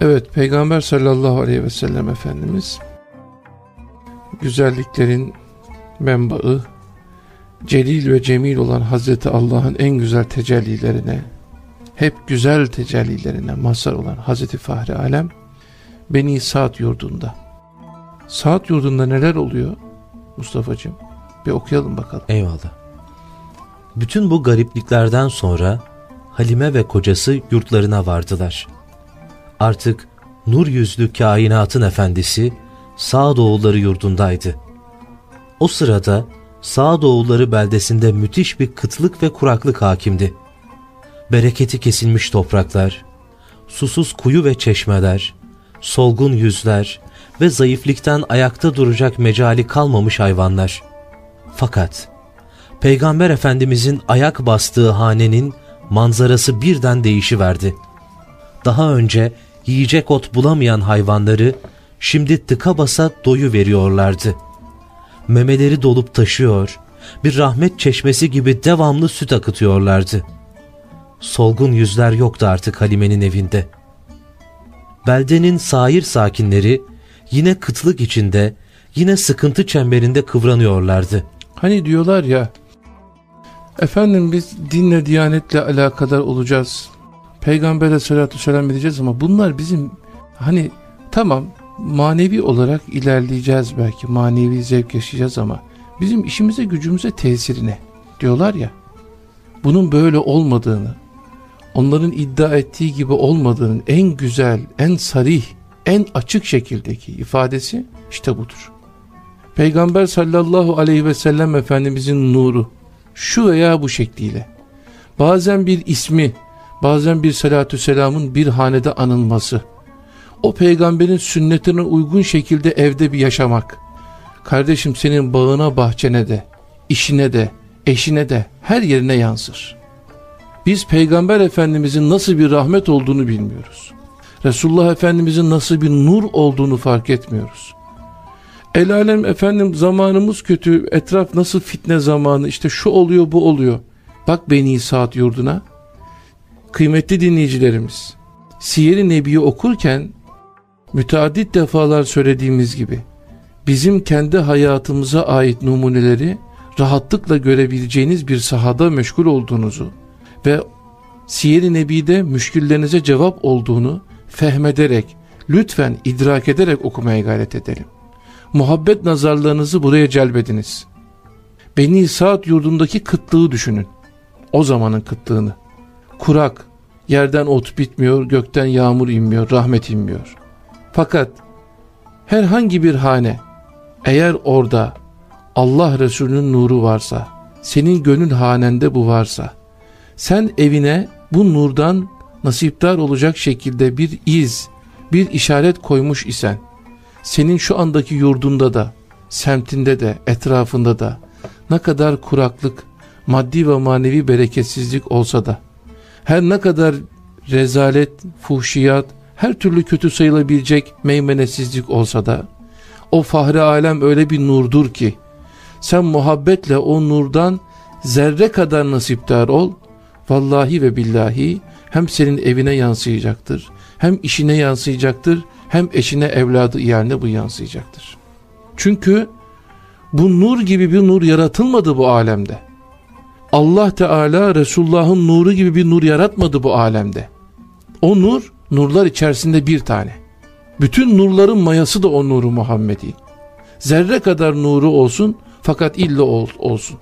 Evet Peygamber sallallahu aleyhi ve sellem Efendimiz güzelliklerin menbaı celil ve cemil olan Hazreti Allah'ın en güzel tecellilerine hep güzel tecellilerine mazhar olan Hazreti Fahri Alem Beni Saat yurdunda. Saat yurdunda neler oluyor Mustafa'cığım? Bir okuyalım bakalım. Eyvallah. Bütün bu garipliklerden sonra Halime ve kocası yurtlarına vardılar. Artık nur yüzlü kainatın efendisi Sağdoğulları yurdundaydı. O sırada Sağdoğulları beldesinde müthiş bir kıtlık ve kuraklık hakimdi. Bereketi kesilmiş topraklar, susuz kuyu ve çeşmeler, solgun yüzler ve zayıflikten ayakta duracak mecali kalmamış hayvanlar. Fakat Peygamber Efendimizin ayak bastığı hanenin manzarası birden değişiverdi. Daha önce yiyecek ot bulamayan hayvanları şimdi tıka basa doyu veriyorlardı. Memeleri dolup taşıyor, bir rahmet çeşmesi gibi devamlı süt akıtıyorlardı. Solgun yüzler yoktu artık Halime'nin evinde. Beldenin sair sakinleri yine kıtlık içinde, yine sıkıntı çemberinde kıvranıyorlardı. Hani diyorlar ya, efendim biz dinle, diyanetle alakadar olacağız. Peygamber'e salatu selam edeceğiz ama bunlar bizim hani tamam manevi olarak ilerleyeceğiz belki manevi zevk yaşayacağız ama bizim işimize gücümüze tesirine diyorlar ya bunun böyle olmadığını onların iddia ettiği gibi olmadığının en güzel en sarih en açık şekildeki ifadesi işte budur. Peygamber sallallahu aleyhi ve sellem Efendimizin nuru şu veya bu şekliyle bazen bir ismi bazen bir salatü selamın bir hanede anılması o peygamberin sünnetine uygun şekilde evde bir yaşamak. Kardeşim senin bağına bahçene de, işine de, eşine de her yerine yansır. Biz peygamber efendimizin nasıl bir rahmet olduğunu bilmiyoruz. Resulullah efendimizin nasıl bir nur olduğunu fark etmiyoruz. El alem efendim zamanımız kötü, etraf nasıl fitne zamanı, işte şu oluyor bu oluyor. Bak Beni Saat yurduna. Kıymetli dinleyicilerimiz, Siyer-i Nebi'yi okurken müteaddit defalar söylediğimiz gibi bizim kendi hayatımıza ait numuneleri rahatlıkla görebileceğiniz bir sahada meşgul olduğunuzu ve Siyer-i Nebi'de müşküllerinize cevap olduğunu fehmederek, lütfen idrak ederek okumaya gayret edelim. Muhabbet nazarlarınızı buraya celbediniz. Beni Saat yurdundaki kıtlığı düşünün. O zamanın kıtlığını. Kurak, yerden ot bitmiyor, gökten yağmur inmiyor, rahmet inmiyor. Fakat herhangi bir hane eğer orada Allah Resulü'nün nuru varsa, senin gönül hanende bu varsa, sen evine bu nurdan nasipdar olacak şekilde bir iz, bir işaret koymuş isen, senin şu andaki yurdunda da, semtinde de, etrafında da ne kadar kuraklık, maddi ve manevi bereketsizlik olsa da, her ne kadar rezalet, fuhşiyat, her türlü kötü sayılabilecek meymenesizlik olsa da o fahri alem öyle bir nurdur ki sen muhabbetle o nurdan zerre kadar nasipdar ol vallahi ve billahi hem senin evine yansıyacaktır hem işine yansıyacaktır hem eşine evladı iyaline bu yansıyacaktır. Çünkü bu nur gibi bir nur yaratılmadı bu alemde. Allah Teala Resulullah'ın nuru gibi bir nur yaratmadı bu alemde. O nur Nurlar içerisinde bir tane. Bütün nurların mayası da o nuru Muhammedi. Zerre kadar nuru olsun fakat illa ol, olsun.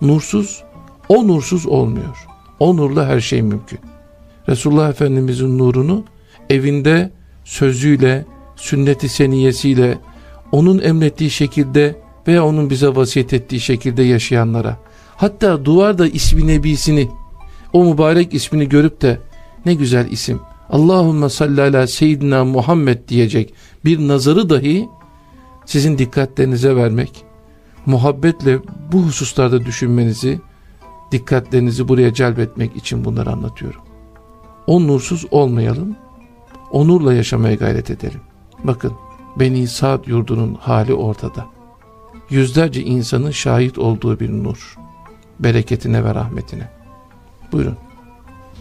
Nursuz, o nursuz olmuyor. O nurla her şey mümkün. Resulullah Efendimizin nurunu evinde sözüyle, sünnet-i seniyesiyle, onun emrettiği şekilde veya onun bize vasiyet ettiği şekilde yaşayanlara, hatta duvarda ismi nebisini, o mübarek ismini görüp de ne güzel isim, Allahümme salli ala seyyidina Muhammed diyecek bir nazarı dahi sizin dikkatlerinize vermek, muhabbetle bu hususlarda düşünmenizi, dikkatlerinizi buraya celbetmek için bunları anlatıyorum. O nursuz olmayalım, o nurla yaşamaya gayret edelim. Bakın, Beni Saad yurdunun hali ortada. Yüzlerce insanın şahit olduğu bir nur. Bereketine ve rahmetine. Buyurun.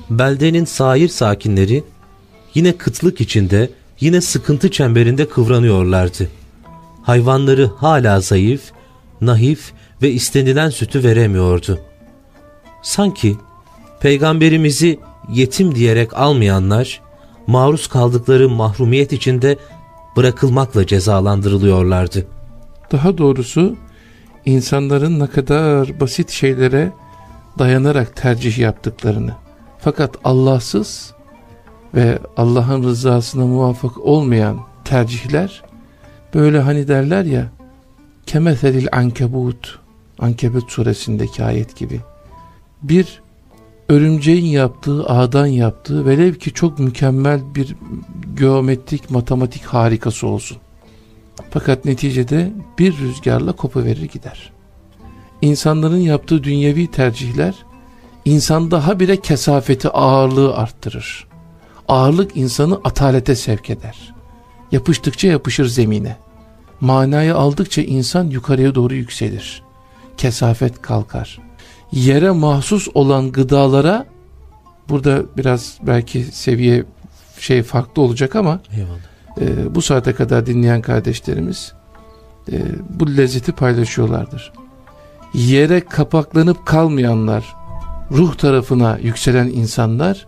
Beldenin sair sakinleri yine kıtlık içinde, yine sıkıntı çemberinde kıvranıyorlardı. Hayvanları hala zayıf, nahif ve istenilen sütü veremiyordu. Sanki peygamberimizi yetim diyerek almayanlar, maruz kaldıkları mahrumiyet içinde bırakılmakla cezalandırılıyorlardı. Daha doğrusu insanların ne kadar basit şeylere dayanarak tercih yaptıklarını. Fakat Allahsız ve Allah'ın rızasına muvafık olmayan tercihler böyle hani derler ya kemethelil ankebut Ankebut suresindeki ayet gibi. Bir örümceğin yaptığı ağdan yaptığı velev ki çok mükemmel bir geometrik matematik harikası olsun fakat neticede bir rüzgarla kopuverir gider. İnsanların yaptığı dünyevi tercihler insan daha bile kesafeti ağırlığı arttırır. Ağırlık insanı atalete sevk eder. Yapıştıkça yapışır zemine. Manayı aldıkça insan yukarıya doğru yükselir. Kesafet kalkar. Yere mahsus olan gıdalara burada biraz belki seviye şey farklı olacak ama Eyvallah e, bu saate kadar dinleyen kardeşlerimiz e, bu lezzeti paylaşıyorlardır. Yere kapaklanıp kalmayanlar, ruh tarafına yükselen insanlar,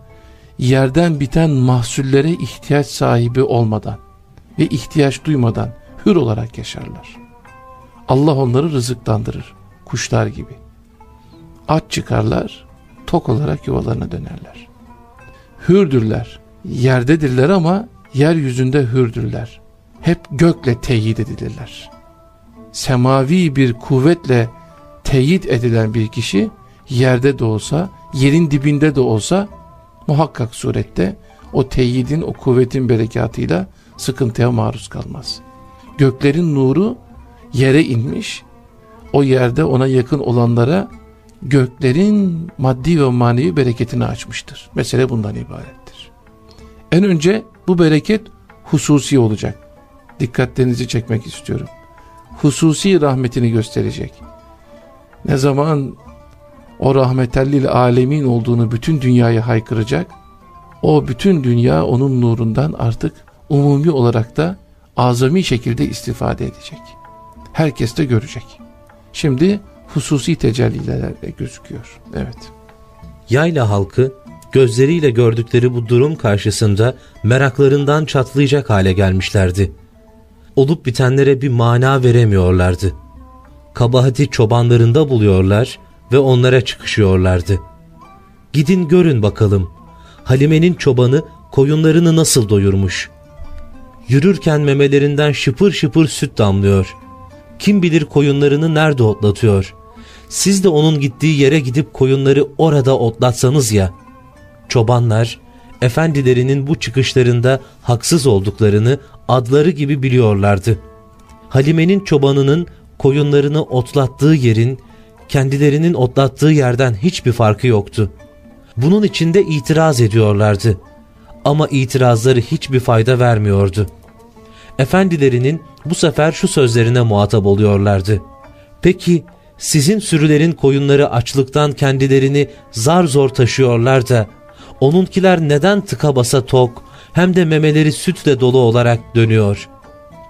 yerden biten mahsullere ihtiyaç sahibi olmadan ve ihtiyaç duymadan hür olarak yaşarlar. Allah onları rızıklandırır, kuşlar gibi. Aç çıkarlar, tok olarak yuvalarına dönerler. Hürdürler, yerdedirler ama yeryüzünde hürdürler. Hep gökle teyit edilirler. Semavi bir kuvvetle teyit edilen bir kişi yerde de olsa, yerin dibinde de olsa muhakkak surette o teyidin, o kuvvetin berekatıyla sıkıntıya maruz kalmaz. Göklerin nuru yere inmiş, o yerde ona yakın olanlara göklerin maddi ve manevi bereketini açmıştır. Mesele bundan ibarettir. En önce bu bereket hususi olacak. Dikkatlerinizi çekmek istiyorum. Hususi rahmetini gösterecek. Ne zaman o rahmetellil alemin olduğunu bütün dünyaya haykıracak, o bütün dünya onun nurundan artık umumi olarak da azami şekilde istifade edecek. Herkes de görecek. Şimdi hususi tecellilerle gözüküyor. Evet. Yayla halkı gözleriyle gördükleri bu durum karşısında meraklarından çatlayacak hale gelmişlerdi. Olup bitenlere bir mana veremiyorlardı. Kabahati çobanlarında buluyorlar ve onlara çıkışıyorlardı. Gidin görün bakalım. Halime'nin çobanı koyunlarını nasıl doyurmuş. Yürürken memelerinden şıpır şıpır süt damlıyor. Kim bilir koyunlarını nerede otlatıyor. Siz de onun gittiği yere gidip koyunları orada otlatsanız ya.'' Çobanlar efendilerinin bu çıkışlarında haksız olduklarını adları gibi biliyorlardı. Halime'nin çobanının koyunlarını otlattığı yerin kendilerinin otlattığı yerden hiçbir farkı yoktu. Bunun içinde itiraz ediyorlardı. Ama itirazları hiçbir fayda vermiyordu. Efendilerinin bu sefer şu sözlerine muhatap oluyorlardı. Peki sizin sürülerin koyunları açlıktan kendilerini zar zor taşıyorlar da Onunkiler neden tıka basa tok hem de memeleri sütle dolu olarak dönüyor?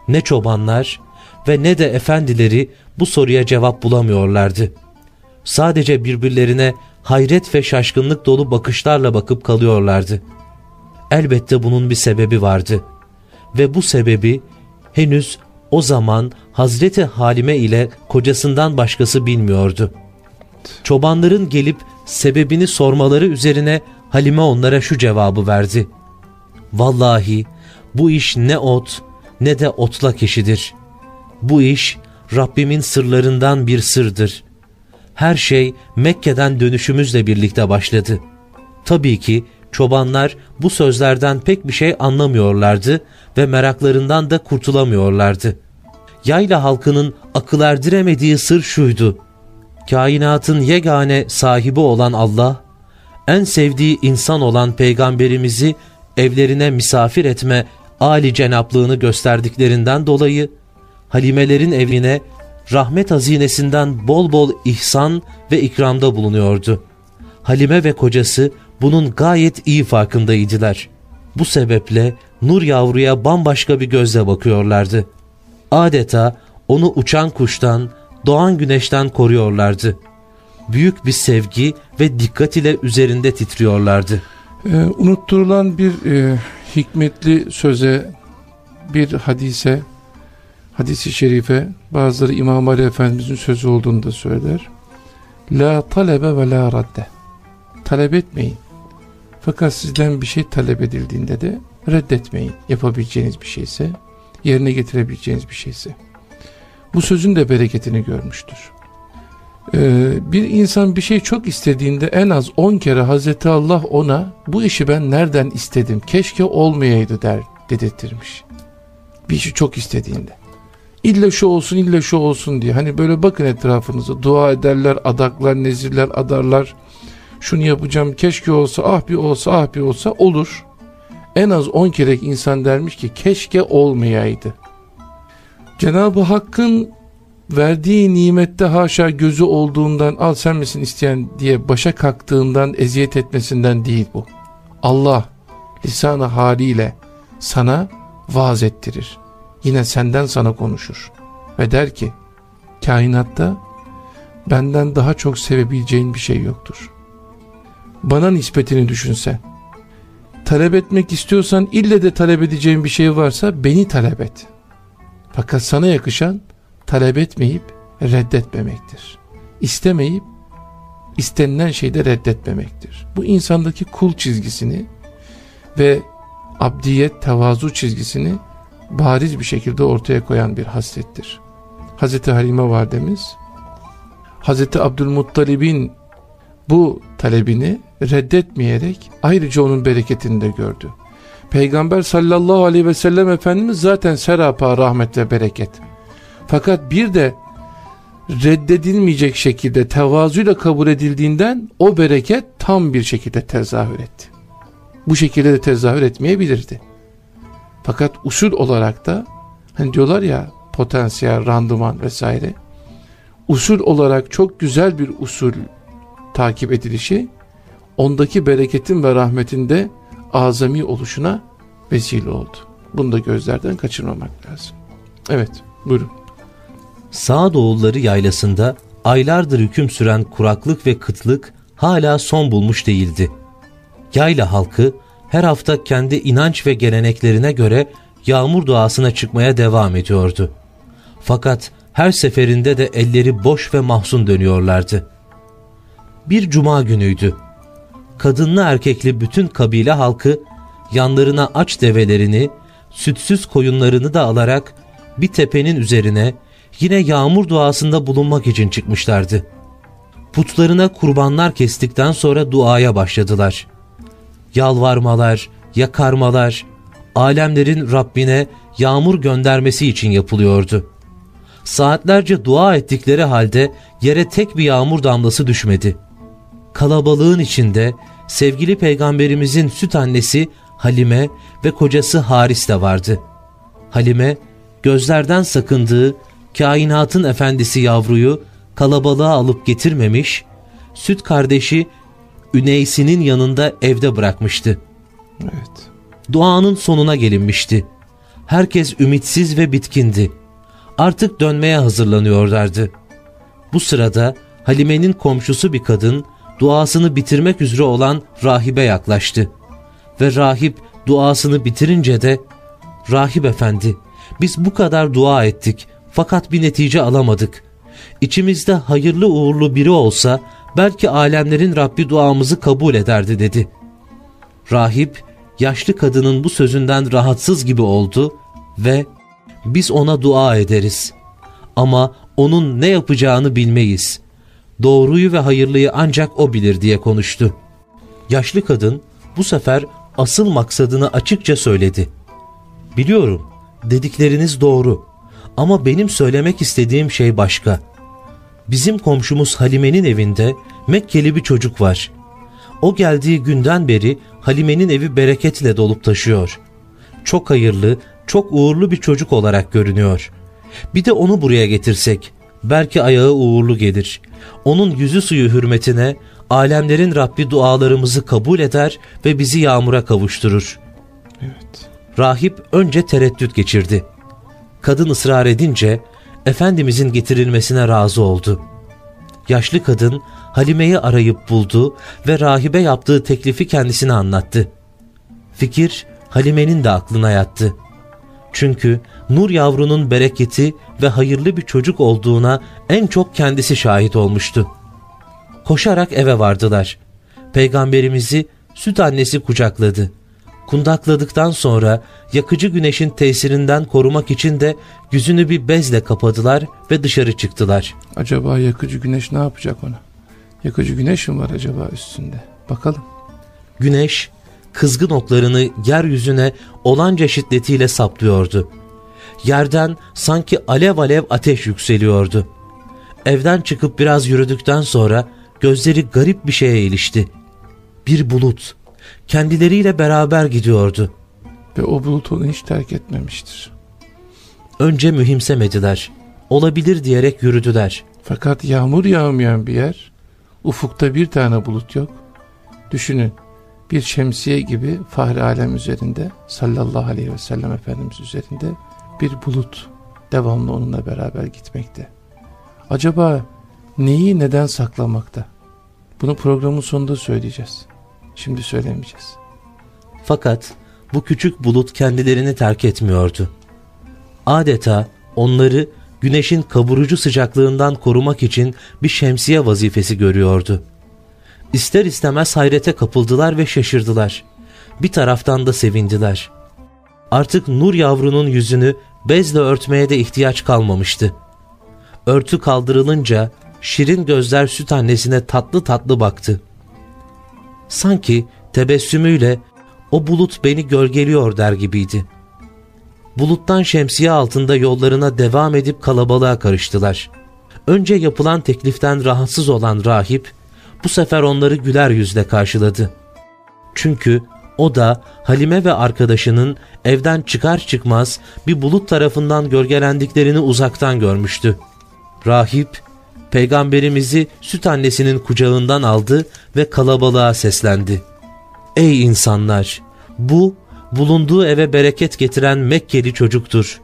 Ne çobanlar ve ne de efendileri bu soruya cevap bulamıyorlardı. Sadece birbirlerine hayret ve şaşkınlık dolu bakışlarla bakıp kalıyorlardı. Elbette bunun bir sebebi vardı. Ve bu sebebi henüz o zaman Hazreti Halime ile kocasından başkası bilmiyordu. Çobanların gelip sebebini sormaları üzerine Halime onlara şu cevabı verdi. Vallahi bu iş ne ot ne de otlak işidir. Bu iş Rabbimin sırlarından bir sırdır. Her şey Mekke'den dönüşümüzle birlikte başladı. Tabii ki çobanlar bu sözlerden pek bir şey anlamıyorlardı ve meraklarından da kurtulamıyorlardı. Yayla halkının akıl erdiremediği sır şuydu. Kainatın yegane sahibi olan Allah, en sevdiği insan olan peygamberimizi evlerine misafir etme âli cenaplığını gösterdiklerinden dolayı Halimelerin evine rahmet hazinesinden bol bol ihsan ve ikramda bulunuyordu. Halime ve kocası bunun gayet iyi farkındaydılar. Bu sebeple Nur yavruya bambaşka bir gözle bakıyorlardı. Adeta onu uçan kuştan, doğan güneşten koruyorlardı. Büyük bir sevgi ve dikkat ile üzerinde titriyorlardı. Ee, unutturulan bir e, hikmetli söze, bir hadise, hadisi şerife, bazıları İmam Ali Efendimizin sözü olduğunu da söyler. La talebe ve la radde. Talep etmeyin. Fakat sizden bir şey talep edildiğinde de reddetmeyin. Yapabileceğiniz bir şeyse, yerine getirebileceğiniz bir şeyse. Bu sözün de bereketini görmüştür. Ee, bir insan bir şey çok istediğinde en az 10 kere Hazreti Allah ona bu işi ben nereden istedim keşke olmayaydı der dedirtirmiş. Bir işi çok istediğinde. İlle şu olsun ille şu olsun diye. Hani böyle bakın etrafınıza dua ederler, adaklar, nezirler, adarlar. Şunu yapacağım keşke olsa ah bir olsa ah bir olsa olur. En az 10 kere insan dermiş ki keşke olmayaydı. Cenab-ı Hakk'ın verdiği nimette haşa gözü olduğundan al sen misin isteyen diye başa kalktığından eziyet etmesinden değil bu. Allah lisanı haliyle sana vaaz ettirir. Yine senden sana konuşur. Ve der ki kainatta benden daha çok sevebileceğin bir şey yoktur. Bana nispetini düşünsen. Talep etmek istiyorsan ille de talep edeceğin bir şey varsa beni talep et. Fakat sana yakışan talep etmeyip reddetmemektir. İstemeyip istenilen şeyde reddetmemektir. Bu insandaki kul çizgisini ve abdiyet, tevazu çizgisini bariz bir şekilde ortaya koyan bir haslettir. Hazreti Halime validemiz Hazreti Abdülmuttalib'in bu talebini reddetmeyerek ayrıca onun bereketini de gördü. Peygamber sallallahu aleyhi ve sellem Efendimiz zaten serapa rahmet ve bereket. Fakat bir de reddedilmeyecek şekilde tevazuyla kabul edildiğinden o bereket tam bir şekilde tezahür etti. Bu şekilde de tezahür etmeyebilirdi. Fakat usul olarak da hani diyorlar ya potansiyel, randıman vesaire usul olarak çok güzel bir usul takip edilişi ondaki bereketin ve rahmetin de azami oluşuna vesile oldu. Bunu da gözlerden kaçırmamak lazım. Evet buyurun. Sağdoğulları yaylasında aylardır hüküm süren kuraklık ve kıtlık hala son bulmuş değildi. Yayla halkı her hafta kendi inanç ve geleneklerine göre yağmur duasına çıkmaya devam ediyordu. Fakat her seferinde de elleri boş ve mahzun dönüyorlardı. Bir cuma günüydü. Kadınlı erkekli bütün kabile halkı yanlarına aç develerini, sütsüz koyunlarını da alarak bir tepenin üzerine yine yağmur duasında bulunmak için çıkmışlardı. Putlarına kurbanlar kestikten sonra duaya başladılar. Yalvarmalar, yakarmalar, alemlerin Rabbine yağmur göndermesi için yapılıyordu. Saatlerce dua ettikleri halde yere tek bir yağmur damlası düşmedi. Kalabalığın içinde sevgili peygamberimizin süt annesi Halime ve kocası Haris de vardı. Halime gözlerden sakındığı kainatın efendisi yavruyu kalabalığa alıp getirmemiş, süt kardeşi Üneysi'nin yanında evde bırakmıştı. Evet. Duanın sonuna gelinmişti. Herkes ümitsiz ve bitkindi. Artık dönmeye hazırlanıyorlardı. Bu sırada Halime'nin komşusu bir kadın duasını bitirmek üzere olan rahibe yaklaştı. Ve rahip duasını bitirince de Rahip efendi biz bu kadar dua ettik fakat bir netice alamadık. İçimizde hayırlı uğurlu biri olsa belki alemlerin Rabbi duamızı kabul ederdi dedi. Rahip yaşlı kadının bu sözünden rahatsız gibi oldu ve biz ona dua ederiz. Ama onun ne yapacağını bilmeyiz. Doğruyu ve hayırlıyı ancak o bilir diye konuştu. Yaşlı kadın bu sefer asıl maksadını açıkça söyledi. Biliyorum dedikleriniz doğru ama benim söylemek istediğim şey başka. Bizim komşumuz Halime'nin evinde Mekkeli bir çocuk var. O geldiği günden beri Halime'nin evi bereketle dolup taşıyor. Çok hayırlı, çok uğurlu bir çocuk olarak görünüyor. Bir de onu buraya getirsek, belki ayağı uğurlu gelir. Onun yüzü suyu hürmetine alemlerin Rabbi dualarımızı kabul eder ve bizi yağmura kavuşturur. Evet. Rahip önce tereddüt geçirdi. Kadın ısrar edince Efendimizin getirilmesine razı oldu. Yaşlı kadın Halime'yi arayıp buldu ve rahibe yaptığı teklifi kendisine anlattı. Fikir Halime'nin de aklına yattı. Çünkü Nur yavrunun bereketi ve hayırlı bir çocuk olduğuna en çok kendisi şahit olmuştu. Koşarak eve vardılar. Peygamberimizi süt annesi kucakladı. Kundakladıktan sonra yakıcı güneşin tesirinden korumak için de yüzünü bir bezle kapadılar ve dışarı çıktılar. Acaba yakıcı güneş ne yapacak ona? Yakıcı güneş mi var acaba üstünde? Bakalım. Güneş kızgın oklarını yeryüzüne olanca şiddetiyle saplıyordu. Yerden sanki alev alev ateş yükseliyordu. Evden çıkıp biraz yürüdükten sonra gözleri garip bir şeye ilişti. Bir bulut kendileriyle beraber gidiyordu. Ve o bulut onu hiç terk etmemiştir. Önce mühimsemediler. Olabilir diyerek yürüdüler. Fakat yağmur yağmayan bir yer, ufukta bir tane bulut yok. Düşünün, bir şemsiye gibi Fahri Alem üzerinde, sallallahu aleyhi ve sellem Efendimiz üzerinde bir bulut devamlı onunla beraber gitmekte. Acaba neyi neden saklamakta? Bunu programın sonunda söyleyeceğiz. Şimdi söylemeyeceğiz. Fakat bu küçük bulut kendilerini terk etmiyordu. Adeta onları güneşin kaburucu sıcaklığından korumak için bir şemsiye vazifesi görüyordu. İster istemez hayrete kapıldılar ve şaşırdılar. Bir taraftan da sevindiler. Artık Nur yavrunun yüzünü bezle örtmeye de ihtiyaç kalmamıştı. Örtü kaldırılınca şirin gözler süt annesine tatlı tatlı baktı. Sanki tebessümüyle o bulut beni gölgeliyor der gibiydi. Buluttan şemsiye altında yollarına devam edip kalabalığa karıştılar. Önce yapılan tekliften rahatsız olan rahip bu sefer onları güler yüzle karşıladı. Çünkü o da Halime ve arkadaşının evden çıkar çıkmaz bir bulut tarafından gölgelendiklerini uzaktan görmüştü. Rahip, peygamberimizi süt annesinin kucağından aldı ve kalabalığa seslendi. Ey insanlar! Bu, bulunduğu eve bereket getiren Mekkeli çocuktur.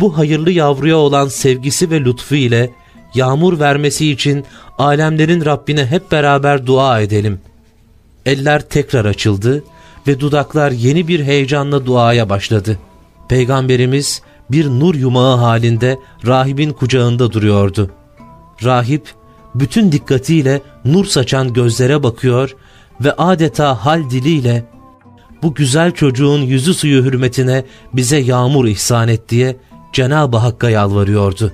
Bu hayırlı yavruya olan sevgisi ve lütfu ile yağmur vermesi için alemlerin Rabbine hep beraber dua edelim. Eller tekrar açıldı ve dudaklar yeni bir heyecanla duaya başladı. Peygamberimiz bir nur yumağı halinde rahibin kucağında duruyordu. Rahip bütün dikkatiyle nur saçan gözlere bakıyor ve adeta hal diliyle bu güzel çocuğun yüzü suyu hürmetine bize yağmur ihsan et diye Cenab-ı Hakk'a yalvarıyordu.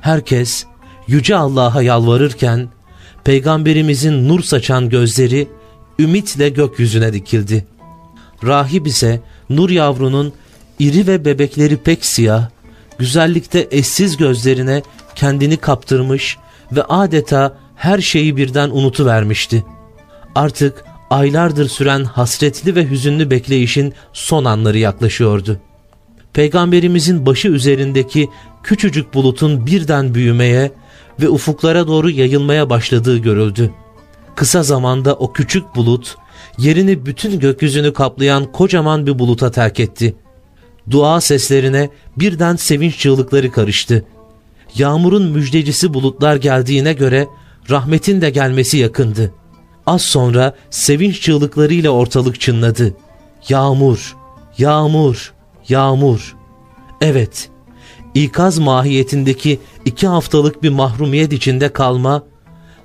Herkes Yüce Allah'a yalvarırken Peygamberimizin nur saçan gözleri ümitle gökyüzüne dikildi. Rahip ise nur yavrunun iri ve bebekleri pek siyah, güzellikte eşsiz gözlerine kendini kaptırmış ve adeta her şeyi birden unutuvermişti. Artık aylardır süren hasretli ve hüzünlü bekleyişin son anları yaklaşıyordu. Peygamberimizin başı üzerindeki küçücük bulutun birden büyümeye ve ufuklara doğru yayılmaya başladığı görüldü. Kısa zamanda o küçük bulut yerini bütün gökyüzünü kaplayan kocaman bir buluta terk etti. Dua seslerine birden sevinç çığlıkları karıştı. Yağmurun müjdecisi bulutlar geldiğine göre rahmetin de gelmesi yakındı. Az sonra sevinç çığlıklarıyla ortalık çınladı. Yağmur, yağmur, yağmur. Evet, ikaz mahiyetindeki iki haftalık bir mahrumiyet içinde kalma,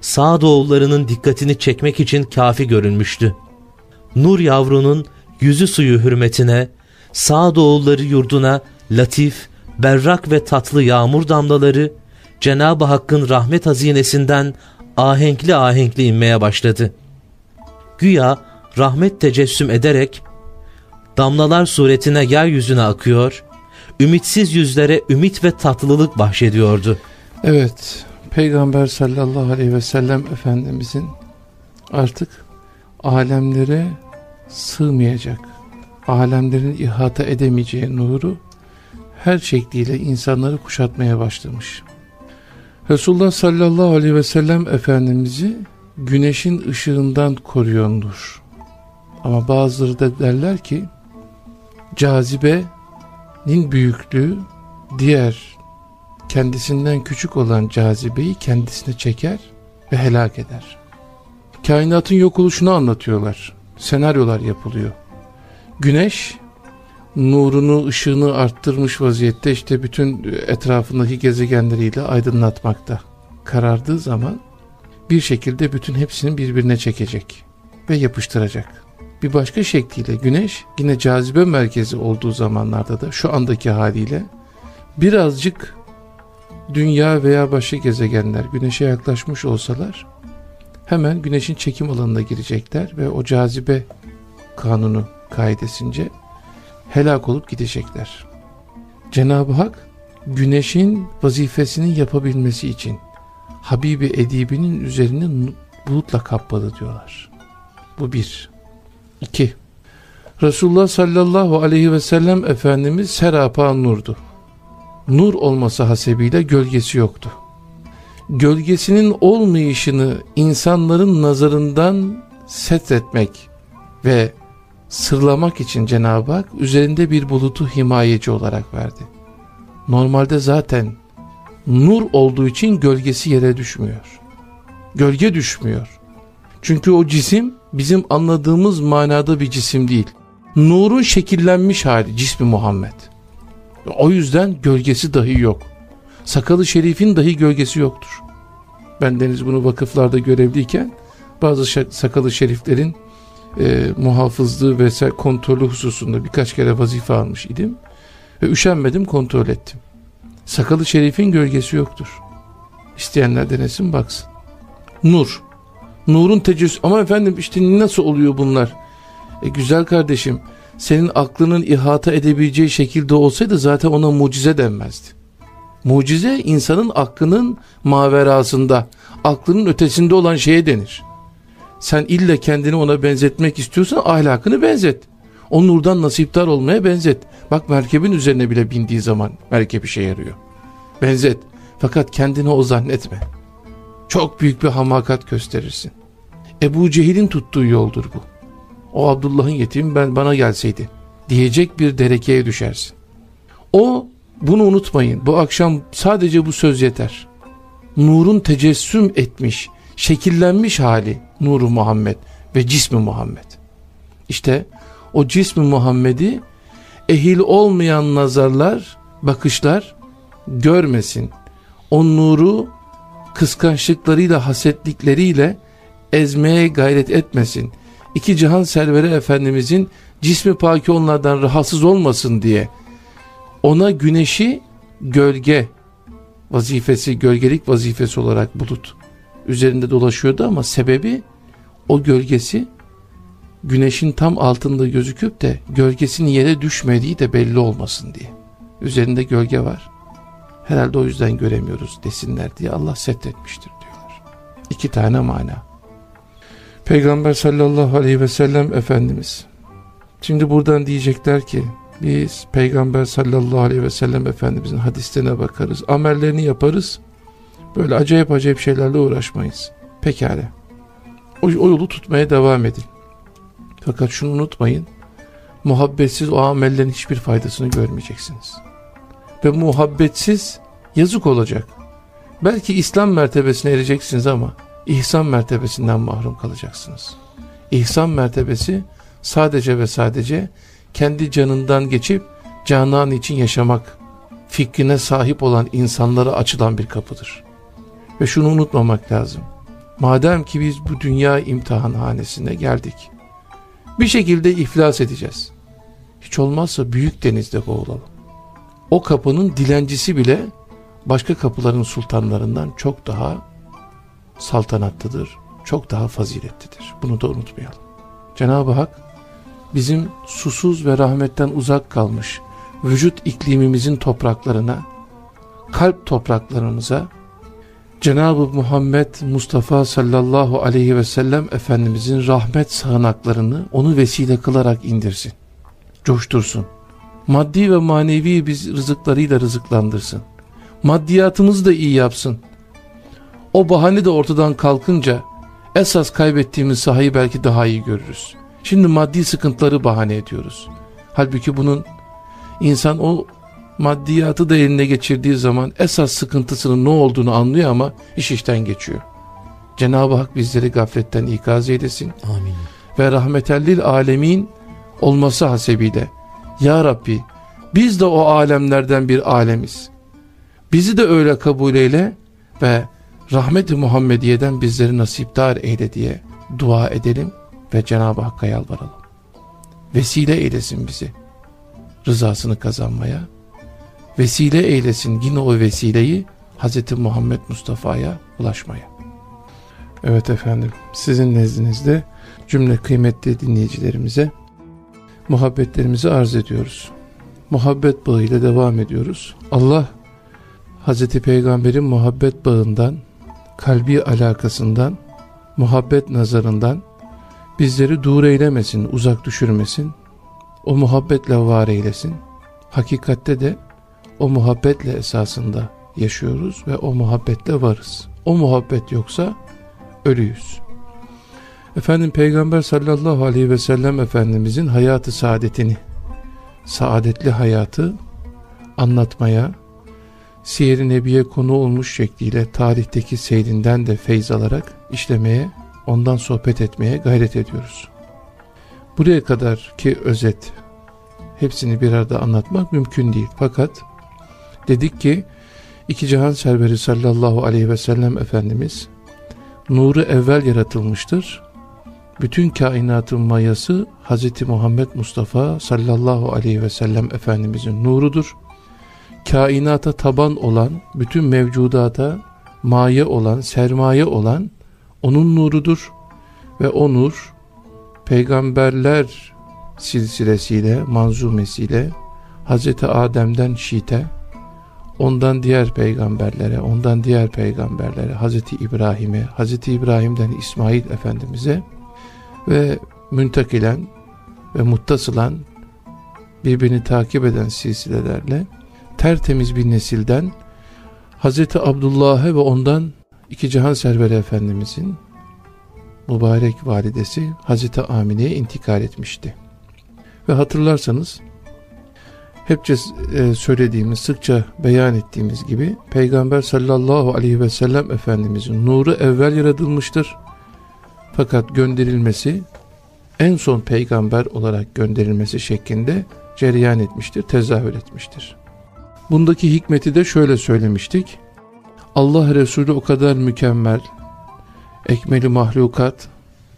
Sağdoğullarının dikkatini çekmek için kafi görünmüştü. Nur yavrunun yüzü suyu hürmetine, Sağdoğulları yurduna latif, berrak ve tatlı yağmur damlaları, Cenab-ı Hakk'ın rahmet hazinesinden ahenkli ahenkli inmeye başladı. Güya rahmet tecessüm ederek damlalar suretine yeryüzüne akıyor, ümitsiz yüzlere ümit ve tatlılık bahşediyordu. Evet, Peygamber sallallahu aleyhi ve sellem Efendimizin artık alemlere sığmayacak, alemlerin ihata edemeyeceği nuru her şekliyle insanları kuşatmaya başlamış. Resulullah sallallahu aleyhi ve sellem Efendimiz'i güneşin ışığından koruyor nur. Ama bazıları da derler ki cazibenin büyüklüğü diğer kendisinden küçük olan cazibeyi kendisine çeker ve helak eder. Kainatın yok oluşunu anlatıyorlar. Senaryolar yapılıyor. Güneş nurunu, ışığını arttırmış vaziyette işte bütün etrafındaki gezegenleriyle aydınlatmakta. Karardığı zaman bir şekilde bütün hepsini birbirine çekecek ve yapıştıracak. Bir başka şekliyle güneş yine cazibe merkezi olduğu zamanlarda da şu andaki haliyle birazcık dünya veya başka gezegenler güneşe yaklaşmış olsalar hemen güneşin çekim alanına girecekler ve o cazibe kanunu kaidesince helak olup gidecekler. Cenab-ı Hak güneşin vazifesini yapabilmesi için Habibi Edibi'nin üzerini bulutla kapladı diyorlar. Bu bir. İki. Resulullah sallallahu aleyhi ve sellem Efendimiz serapa nurdu. Nur olması hasebiyle gölgesi yoktu. Gölgesinin olmayışını insanların nazarından setretmek ve sırlamak için Cenab-ı Hak üzerinde bir bulutu himayeci olarak verdi. Normalde zaten nur olduğu için gölgesi yere düşmüyor. Gölge düşmüyor. Çünkü o cisim bizim anladığımız manada bir cisim değil. Nurun şekillenmiş hali cismi Muhammed. O yüzden gölgesi dahi yok. Sakalı şerifin dahi gölgesi yoktur. Ben deniz bunu vakıflarda görevliyken bazı sakalı şeriflerin e, muhafızlığı ve kontrolü hususunda birkaç kere vazife almış idim. Ve üşenmedim kontrol ettim. Sakalı şerifin gölgesi yoktur. İsteyenler denesin baksın. Nur. Nurun tecessüs. Ama efendim işte nasıl oluyor bunlar? E güzel kardeşim senin aklının ihata edebileceği şekilde olsaydı zaten ona mucize denmezdi. Mucize insanın aklının maverasında, aklının ötesinde olan şeye denir. Sen illa kendini ona benzetmek istiyorsan ahlakını benzet. O nurdan nasiptar olmaya benzet. Bak merkebin üzerine bile bindiği zaman merkep işe yarıyor. Benzet. Fakat kendini o zannetme. Çok büyük bir hamakat gösterirsin. Ebu Cehil'in tuttuğu yoldur bu. O Abdullah'ın yetimi ben bana gelseydi diyecek bir derekeye düşersin. O bunu unutmayın. Bu akşam sadece bu söz yeter. Nurun tecessüm etmiş, şekillenmiş hali nuru Muhammed ve cismi Muhammed. İşte o cismi Muhammed'i ehil olmayan nazarlar, bakışlar görmesin. O nuru kıskançlıklarıyla, hasetlikleriyle ezmeye gayret etmesin. İki cihan serveri Efendimizin cismi paki onlardan rahatsız olmasın diye ona güneşi gölge vazifesi, gölgelik vazifesi olarak bulut üzerinde dolaşıyordu ama sebebi o gölgesi güneşin tam altında gözüküp de gölgesinin yere düşmediği de belli olmasın diye. Üzerinde gölge var. Herhalde o yüzden göremiyoruz desinler diye Allah setretmiştir diyorlar. İki tane mana. Peygamber sallallahu aleyhi ve sellem Efendimiz. Şimdi buradan diyecekler ki biz Peygamber sallallahu aleyhi ve sellem Efendimizin hadislerine bakarız. Amellerini yaparız. Böyle acayip acayip şeylerle uğraşmayız. Pekala. O, o yolu tutmaya devam edin. Fakat şunu unutmayın. Muhabbetsiz o amellerin hiçbir faydasını görmeyeceksiniz. Ve muhabbetsiz yazık olacak. Belki İslam mertebesine ereceksiniz ama ihsan mertebesinden mahrum kalacaksınız. İhsan mertebesi sadece ve sadece kendi canından geçip canan için yaşamak fikrine sahip olan insanlara açılan bir kapıdır. Ve şunu unutmamak lazım. Madem ki biz bu dünya imtihanhanesine geldik. Bir şekilde iflas edeceğiz. Hiç olmazsa büyük denizde boğulalım. O kapının dilencisi bile başka kapıların sultanlarından çok daha saltanatlıdır, çok daha faziletlidir. Bunu da unutmayalım. Cenab-ı Hak bizim susuz ve rahmetten uzak kalmış vücut iklimimizin topraklarına, kalp topraklarımıza, Cenab-ı Muhammed Mustafa sallallahu aleyhi ve sellem Efendimizin rahmet sığınaklarını onu vesile kılarak indirsin. Coştursun. Maddi ve manevi biz rızıklarıyla rızıklandırsın. Maddiyatımızı da iyi yapsın. O bahane de ortadan kalkınca esas kaybettiğimiz sahayı belki daha iyi görürüz. Şimdi maddi sıkıntıları bahane ediyoruz. Halbuki bunun insan o maddiyatı da eline geçirdiği zaman esas sıkıntısının ne olduğunu anlıyor ama iş işten geçiyor. Cenab-ı Hak bizleri gafletten ikaz eylesin. Amin. Ve rahmetellil alemin olması hasebiyle Ya Rabbi biz de o alemlerden bir alemiz. Bizi de öyle kabul eyle ve rahmeti Muhammediye'den bizleri nasipdar eyle diye dua edelim ve Cenab-ı Hakk'a yalvaralım. Vesile eylesin bizi rızasını kazanmaya. Vesile eylesin yine o vesileyi Hz. Muhammed Mustafa'ya ulaşmaya. Evet efendim sizin nezdinizde cümle kıymetli dinleyicilerimize muhabbetlerimizi arz ediyoruz. Muhabbet bağıyla devam ediyoruz. Allah Hz. Peygamber'in muhabbet bağından, kalbi alakasından, muhabbet nazarından bizleri dur eylemesin, uzak düşürmesin. O muhabbetle var eylesin. Hakikatte de o muhabbetle esasında yaşıyoruz ve o muhabbetle varız. O muhabbet yoksa ölüyüz. Efendim Peygamber sallallahu aleyhi ve sellem Efendimizin hayatı saadetini, saadetli hayatı anlatmaya, siyer-i nebiye konu olmuş şekliyle tarihteki seyrinden de feyz alarak işlemeye, ondan sohbet etmeye gayret ediyoruz. Buraya kadar ki özet, hepsini bir arada anlatmak mümkün değil. Fakat dedik ki, iki cihan serveri sallallahu aleyhi ve sellem Efendimiz, nuru evvel yaratılmıştır. Bütün kainatın mayası Hz. Muhammed Mustafa sallallahu aleyhi ve sellem Efendimizin nurudur. Kainata taban olan, bütün mevcudata maye olan, sermaye olan onun nurudur. Ve o nur peygamberler silsilesiyle, manzumesiyle Hz. Adem'den Şite, ondan diğer peygamberlere, ondan diğer peygamberlere, Hazreti İbrahim'e, Hazreti İbrahim'den İsmail Efendimiz'e ve müntakilen ve muttasılan birbirini takip eden silsilelerle tertemiz bir nesilden Hazreti Abdullah'a ve ondan iki cihan serveri Efendimizin mübarek validesi Hazreti Amine'ye intikal etmişti. Ve hatırlarsanız hepçe e, söylediğimiz, sıkça beyan ettiğimiz gibi Peygamber sallallahu aleyhi ve sellem Efendimizin nuru evvel yaratılmıştır. Fakat gönderilmesi en son peygamber olarak gönderilmesi şeklinde cereyan etmiştir, tezahür etmiştir. Bundaki hikmeti de şöyle söylemiştik. Allah Resulü o kadar mükemmel, ekmeli mahlukat,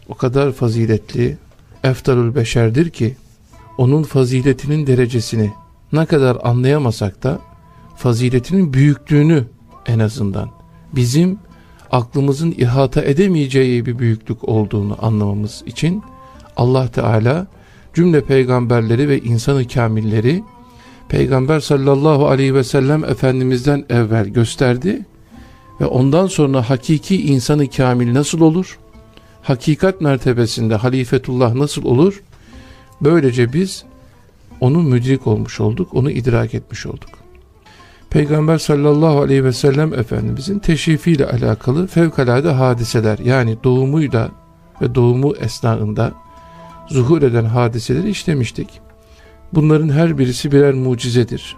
o kadar faziletli, eftarul beşerdir ki, onun faziletinin derecesini ne kadar anlayamasak da faziletinin büyüklüğünü en azından bizim aklımızın ihata edemeyeceği bir büyüklük olduğunu anlamamız için Allah Teala cümle peygamberleri ve insanı kamilleri Peygamber sallallahu aleyhi ve sellem Efendimiz'den evvel gösterdi ve ondan sonra hakiki insanı kamil nasıl olur? Hakikat mertebesinde halifetullah nasıl olur? Böylece biz onu müdrik olmuş olduk, onu idrak etmiş olduk. Peygamber sallallahu aleyhi ve sellem Efendimizin teşrifiyle alakalı fevkalade hadiseler yani doğumuyla ve doğumu esnasında zuhur eden hadiseleri işlemiştik. Bunların her birisi birer mucizedir.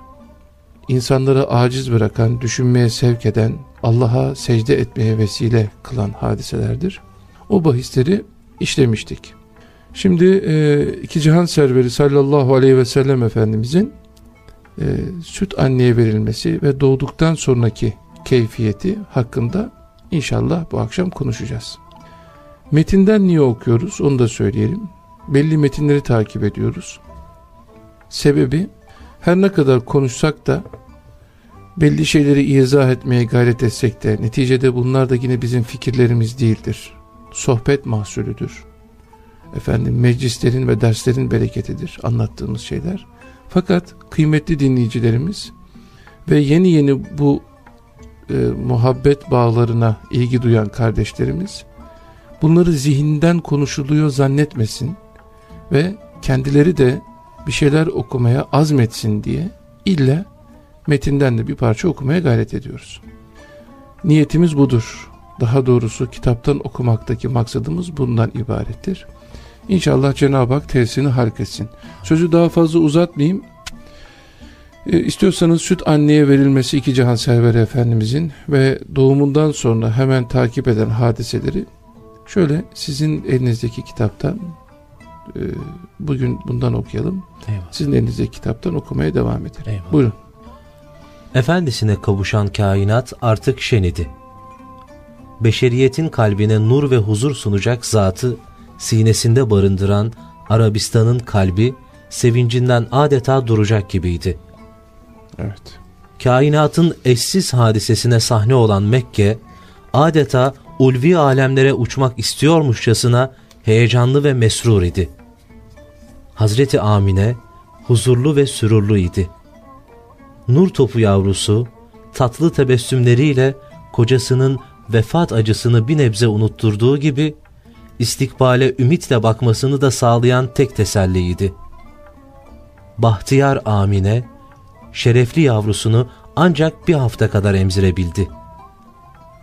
İnsanları aciz bırakan, düşünmeye sevk eden, Allah'a secde etmeye vesile kılan hadiselerdir. O bahisleri işlemiştik. Şimdi e, iki cihan serveri sallallahu aleyhi ve sellem Efendimizin e, süt anneye verilmesi ve doğduktan sonraki keyfiyeti hakkında inşallah bu akşam konuşacağız. Metinden niye okuyoruz onu da söyleyelim. Belli metinleri takip ediyoruz. Sebebi her ne kadar konuşsak da belli şeyleri izah etmeye gayret etsek de neticede bunlar da yine bizim fikirlerimiz değildir. Sohbet mahsulüdür efendim meclislerin ve derslerin bereketidir anlattığımız şeyler. Fakat kıymetli dinleyicilerimiz ve yeni yeni bu e, muhabbet bağlarına ilgi duyan kardeşlerimiz bunları zihinden konuşuluyor zannetmesin ve kendileri de bir şeyler okumaya azmetsin diye illa metinden de bir parça okumaya gayret ediyoruz. Niyetimiz budur. Daha doğrusu kitaptan okumaktaki maksadımız bundan ibarettir. İnşallah Cenab-ı Hak tesirini halk etsin. Sözü daha fazla uzatmayayım. E, istiyorsanız süt anneye verilmesi iki cihan serveri Efendimizin ve doğumundan sonra hemen takip eden hadiseleri şöyle sizin elinizdeki kitaptan e, bugün bundan okuyalım. Eyvallah. Sizin elinizdeki kitaptan okumaya devam edelim. Eyvallah. Buyurun. Efendisine kavuşan kainat artık şen idi. Beşeriyetin kalbine nur ve huzur sunacak zatı sinesinde barındıran Arabistan'ın kalbi sevincinden adeta duracak gibiydi. Evet. Kainatın eşsiz hadisesine sahne olan Mekke adeta ulvi alemlere uçmak istiyormuşçasına heyecanlı ve mesrur idi. Hazreti Amine huzurlu ve sürurlu idi. Nur topu yavrusu tatlı tebessümleriyle kocasının vefat acısını bir nebze unutturduğu gibi istikbale ümitle bakmasını da sağlayan tek teselliydi. Bahtiyar Amine şerefli yavrusunu ancak bir hafta kadar emzirebildi.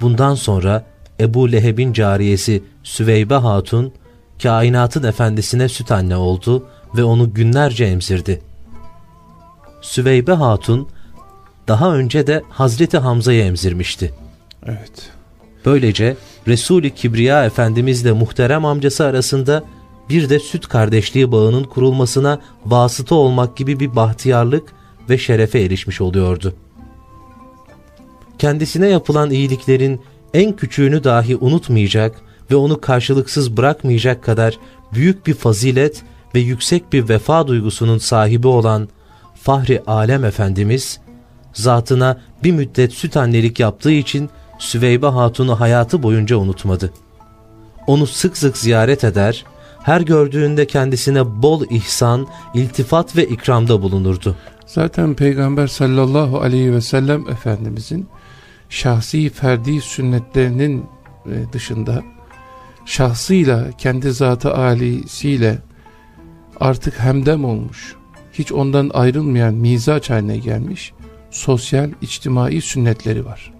Bundan sonra Ebu Leheb'in cariyesi Süveybe Hatun, kainatın efendisine süt anne oldu ve onu günlerce emzirdi. Süveybe Hatun, daha önce de Hazreti Hamza'yı emzirmişti. Evet. Böylece Resul-i Kibriya Efendimizle muhterem amcası arasında bir de süt kardeşliği bağının kurulmasına vasıta olmak gibi bir bahtiyarlık ve şerefe erişmiş oluyordu. Kendisine yapılan iyiliklerin en küçüğünü dahi unutmayacak ve onu karşılıksız bırakmayacak kadar büyük bir fazilet ve yüksek bir vefa duygusunun sahibi olan Fahri Alem Efendimiz, zatına bir müddet süt annelik yaptığı için Süveybe Hatun'u hayatı boyunca unutmadı. Onu sık sık ziyaret eder, her gördüğünde kendisine bol ihsan, iltifat ve ikramda bulunurdu. Zaten Peygamber sallallahu aleyhi ve sellem Efendimizin şahsi ferdi sünnetlerinin e, dışında şahsıyla kendi zatı alisiyle artık hemdem olmuş hiç ondan ayrılmayan mizaç haline gelmiş sosyal içtimai sünnetleri var.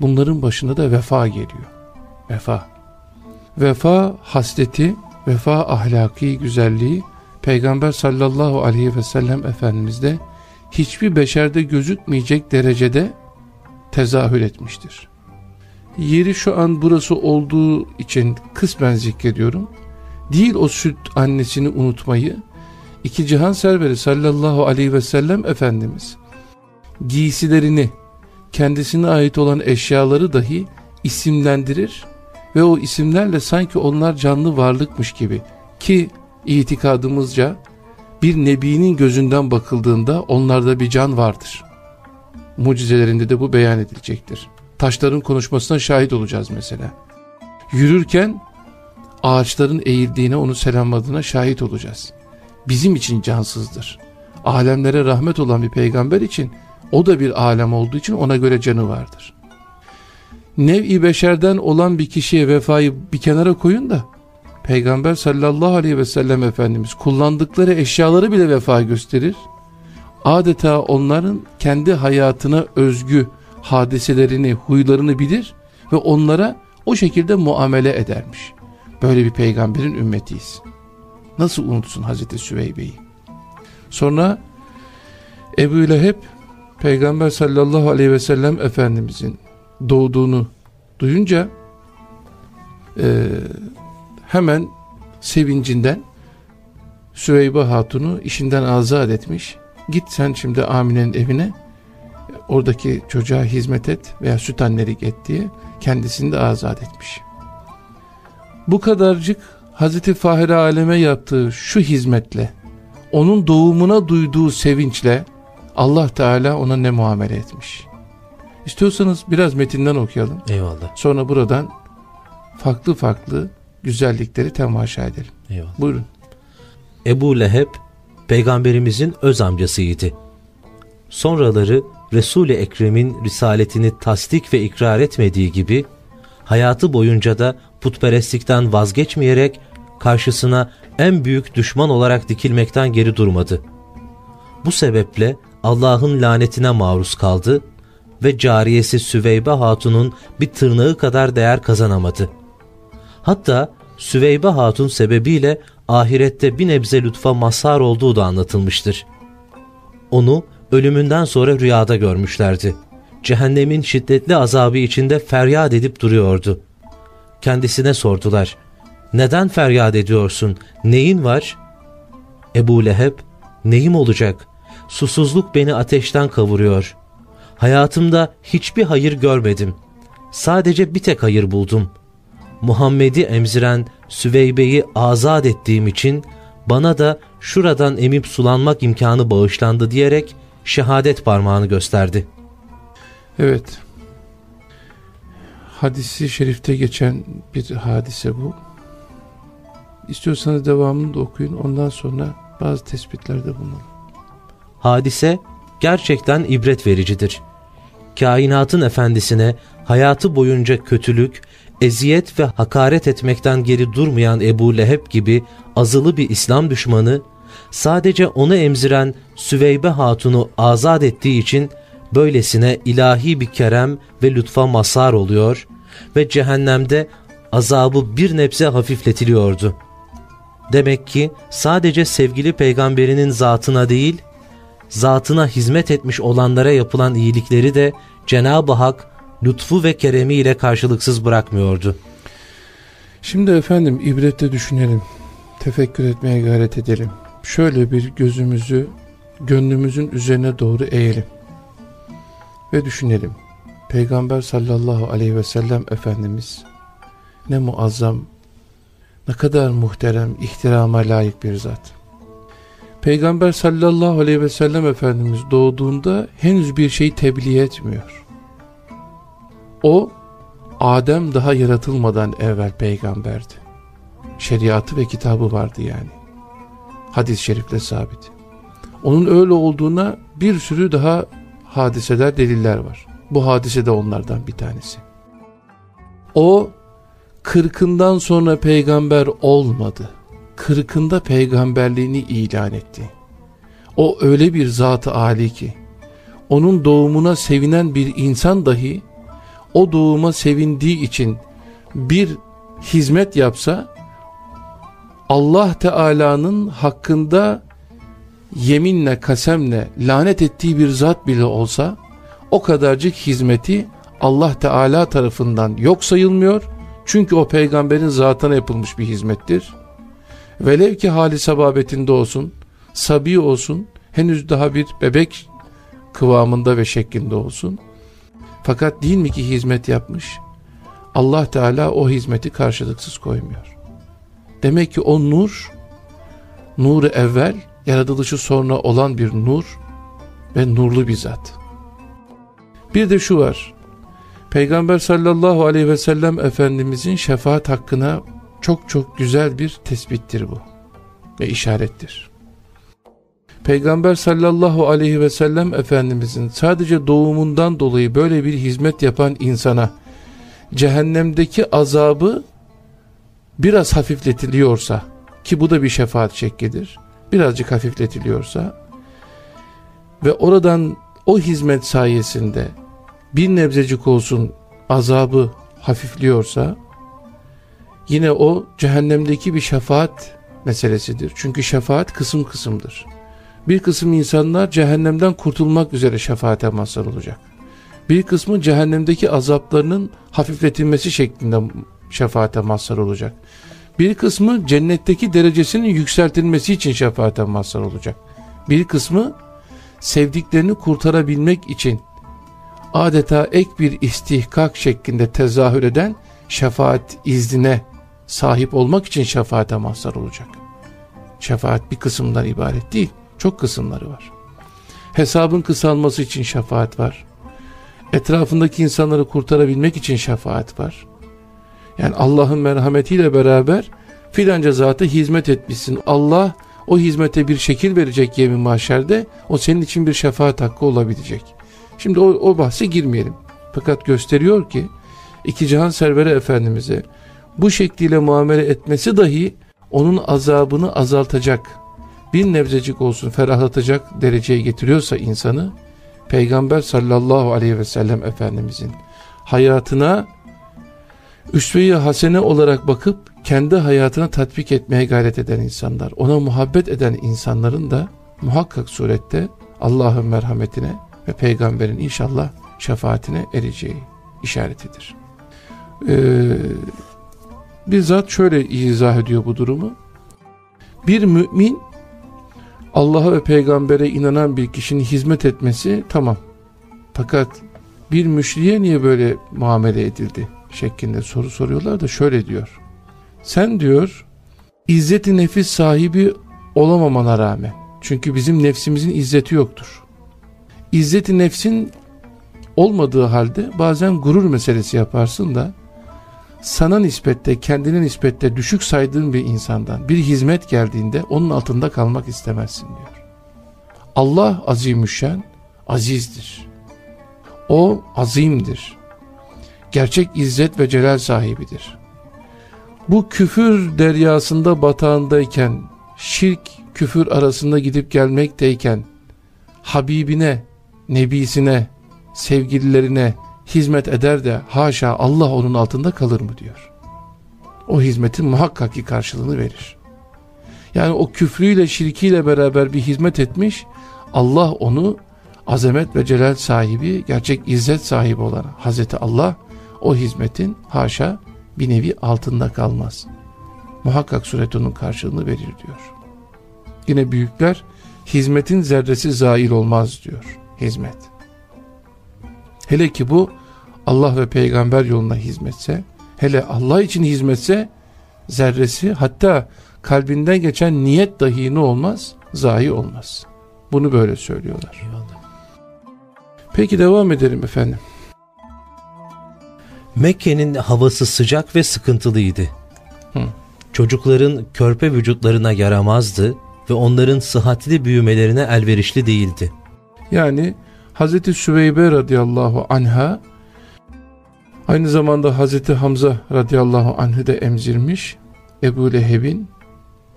Bunların başında da vefa geliyor. Vefa. Vefa hasleti, vefa ahlaki güzelliği Peygamber sallallahu aleyhi ve sellem Efendimiz'de hiçbir beşerde gözükmeyecek derecede tezahür etmiştir. Yeri şu an burası olduğu için kısmen zikrediyorum. Değil o süt annesini unutmayı, iki cihan serveri sallallahu aleyhi ve sellem Efendimiz giysilerini, kendisine ait olan eşyaları dahi isimlendirir ve o isimlerle sanki onlar canlı varlıkmış gibi ki itikadımızca bir nebinin gözünden bakıldığında onlarda bir can vardır. Mucizelerinde de bu beyan edilecektir. Taşların konuşmasına şahit olacağız mesela. Yürürken ağaçların eğildiğine onu selamladığına şahit olacağız. Bizim için cansızdır. Alemlere rahmet olan bir peygamber için o da bir alem olduğu için ona göre canı vardır. Nev-i beşerden olan bir kişiye vefayı bir kenara koyun da Peygamber sallallahu aleyhi ve sellem Efendimiz kullandıkları eşyaları bile vefa gösterir. Adeta onların kendi hayatına özgü hadiselerini, huylarını bilir ve onlara o şekilde muamele edermiş. Böyle bir peygamberin ümmetiyiz. Nasıl unutsun Hazreti Süveybe'yi? Sonra Ebu Leheb Peygamber sallallahu aleyhi ve sellem Efendimizin doğduğunu duyunca e, hemen sevincinden Süveybe Hatun'u işinden azat etmiş. Git sen şimdi Amine'nin evine oradaki çocuğa hizmet et veya süt annelik et diye kendisini de azat etmiş. Bu kadarcık Hazreti Fahri Aleme yaptığı şu hizmetle onun doğumuna duyduğu sevinçle Allah Teala ona ne muamele etmiş. İstiyorsanız biraz metinden okuyalım. Eyvallah. Sonra buradan farklı farklı güzellikleri temaşa edelim. Eyvallah. Buyurun. Ebu Leheb peygamberimizin öz amcasıydı. Sonraları Resul-i Ekrem'in risaletini tasdik ve ikrar etmediği gibi hayatı boyunca da putperestlikten vazgeçmeyerek karşısına en büyük düşman olarak dikilmekten geri durmadı. Bu sebeple Allah'ın lanetine maruz kaldı ve cariyesi Süveybe Hatun'un bir tırnağı kadar değer kazanamadı. Hatta Süveybe Hatun sebebiyle ahirette bir nebze lütfa mazhar olduğu da anlatılmıştır. Onu ölümünden sonra rüyada görmüşlerdi. Cehennemin şiddetli azabı içinde feryat edip duruyordu. Kendisine sordular. Neden feryat ediyorsun? Neyin var? Ebu Leheb, neyim olacak? Susuzluk beni ateşten kavuruyor. Hayatımda hiçbir hayır görmedim. Sadece bir tek hayır buldum. Muhammed'i emziren Süveybe'yi azat ettiğim için bana da şuradan emip sulanmak imkanı bağışlandı diyerek şehadet parmağını gösterdi. Evet. Hadisi şerifte geçen bir hadise bu. İstiyorsanız devamını da okuyun. Ondan sonra bazı tespitlerde bulunalım. Hadise gerçekten ibret vericidir. Kainatın efendisine hayatı boyunca kötülük, eziyet ve hakaret etmekten geri durmayan Ebu Leheb gibi azılı bir İslam düşmanı, sadece onu emziren Süveybe Hatun'u azat ettiği için böylesine ilahi bir kerem ve lütfa mazhar oluyor ve cehennemde azabı bir nebze hafifletiliyordu. Demek ki sadece sevgili peygamberinin zatına değil, zatına hizmet etmiş olanlara yapılan iyilikleri de Cenab-ı Hak lütfu ve keremiyle karşılıksız bırakmıyordu. Şimdi efendim ibrette düşünelim. Tefekkür etmeye gayret edelim. Şöyle bir gözümüzü gönlümüzün üzerine doğru eğelim. Ve düşünelim. Peygamber sallallahu aleyhi ve sellem Efendimiz ne muazzam, ne kadar muhterem, ihtirama layık bir zat. Peygamber sallallahu aleyhi ve sellem Efendimiz doğduğunda henüz bir şey tebliğ etmiyor. O Adem daha yaratılmadan evvel peygamberdi. Şeriatı ve kitabı vardı yani. Hadis-i şerifle sabit. Onun öyle olduğuna bir sürü daha hadiseler, deliller var. Bu hadise de onlardan bir tanesi. O kırkından sonra peygamber olmadı. Kırkında peygamberliğini ilan etti. O öyle bir zat-ı âli ki, onun doğumuna sevinen bir insan dahi, o doğuma sevindiği için bir hizmet yapsa, Allah Teala'nın hakkında yeminle, kasemle lanet ettiği bir zat bile olsa, o kadarcık hizmeti Allah Teala tarafından yok sayılmıyor. Çünkü o peygamberin zatına yapılmış bir hizmettir. Velev ki hali sababetinde olsun, sabi olsun, henüz daha bir bebek kıvamında ve şeklinde olsun. Fakat değil mi ki hizmet yapmış? Allah Teala o hizmeti karşılıksız koymuyor. Demek ki o nur, nuru evvel, yaratılışı sonra olan bir nur ve nurlu bir zat. Bir de şu var. Peygamber sallallahu aleyhi ve sellem Efendimizin şefaat hakkına çok çok güzel bir tespittir bu ve işarettir. Peygamber sallallahu aleyhi ve sellem Efendimizin sadece doğumundan dolayı böyle bir hizmet yapan insana cehennemdeki azabı biraz hafifletiliyorsa ki bu da bir şefaat şeklidir birazcık hafifletiliyorsa ve oradan o hizmet sayesinde bir nebzecik olsun azabı hafifliyorsa yine o cehennemdeki bir şefaat meselesidir. Çünkü şefaat kısım kısımdır. Bir kısım insanlar cehennemden kurtulmak üzere şefaate mazhar olacak. Bir kısmı cehennemdeki azaplarının hafifletilmesi şeklinde şefaate mazhar olacak. Bir kısmı cennetteki derecesinin yükseltilmesi için şefaate mazhar olacak. Bir kısmı sevdiklerini kurtarabilmek için adeta ek bir istihkak şeklinde tezahür eden şefaat iznine sahip olmak için şefaate mazhar olacak. Şefaat bir kısımdan ibaret değil, çok kısımları var. Hesabın kısalması için şefaat var. Etrafındaki insanları kurtarabilmek için şefaat var. Yani Allah'ın merhametiyle beraber filanca zatı hizmet etmişsin. Allah o hizmete bir şekil verecek yemin mahşerde o senin için bir şefaat hakkı olabilecek. Şimdi o, o bahse girmeyelim. Fakat gösteriyor ki iki cihan serveri efendimize bu şekliyle muamele etmesi dahi onun azabını azaltacak bir nebzecik olsun ferahlatacak dereceye getiriyorsa insanı Peygamber sallallahu aleyhi ve sellem Efendimizin hayatına üsve-i hasene olarak bakıp kendi hayatına tatbik etmeye gayret eden insanlar, ona muhabbet eden insanların da muhakkak surette Allah'ın merhametine ve peygamberin inşallah şefaatine ereceği işaretidir. Ee, bizzat şöyle izah ediyor bu durumu. Bir mümin Allah'a ve peygambere inanan bir kişinin hizmet etmesi tamam. Fakat bir müşriye niye böyle muamele edildi şeklinde soru soruyorlar da şöyle diyor. Sen diyor izzeti nefis sahibi olamamana rağmen çünkü bizim nefsimizin izzeti yoktur. İzzeti nefsin olmadığı halde bazen gurur meselesi yaparsın da sana nispette kendine nispette düşük saydığın bir insandan bir hizmet geldiğinde onun altında kalmak istemezsin diyor. Allah azimüşşen azizdir. O azimdir. Gerçek izzet ve celal sahibidir. Bu küfür deryasında batağındayken, şirk küfür arasında gidip gelmekteyken, Habibine, Nebisine, sevgililerine hizmet eder de haşa Allah onun altında kalır mı diyor. O hizmetin muhakkak ki karşılığını verir. Yani o küfrüyle şirkiyle beraber bir hizmet etmiş, Allah onu azamet ve celal sahibi, gerçek izzet sahibi olan Hazreti Allah o hizmetin haşa bir nevi altında kalmaz. Muhakkak suret onun karşılığını verir diyor. Yine büyükler hizmetin zerresi zail olmaz diyor. Hizmet. Hele ki bu Allah ve peygamber yoluna hizmetse, hele Allah için hizmetse zerresi hatta kalbinden geçen niyet dahi ne olmaz? Zayi olmaz. Bunu böyle söylüyorlar. Eyvallah. Peki devam edelim efendim. Mekke'nin havası sıcak ve sıkıntılıydı. Hı. Çocukların körpe vücutlarına yaramazdı ve onların sıhhatli büyümelerine elverişli değildi. Yani Hazreti Süveybe radıyallahu anha aynı zamanda Hazreti Hamza radıyallahu anh'ı da emzirmiş Ebu Leheb'in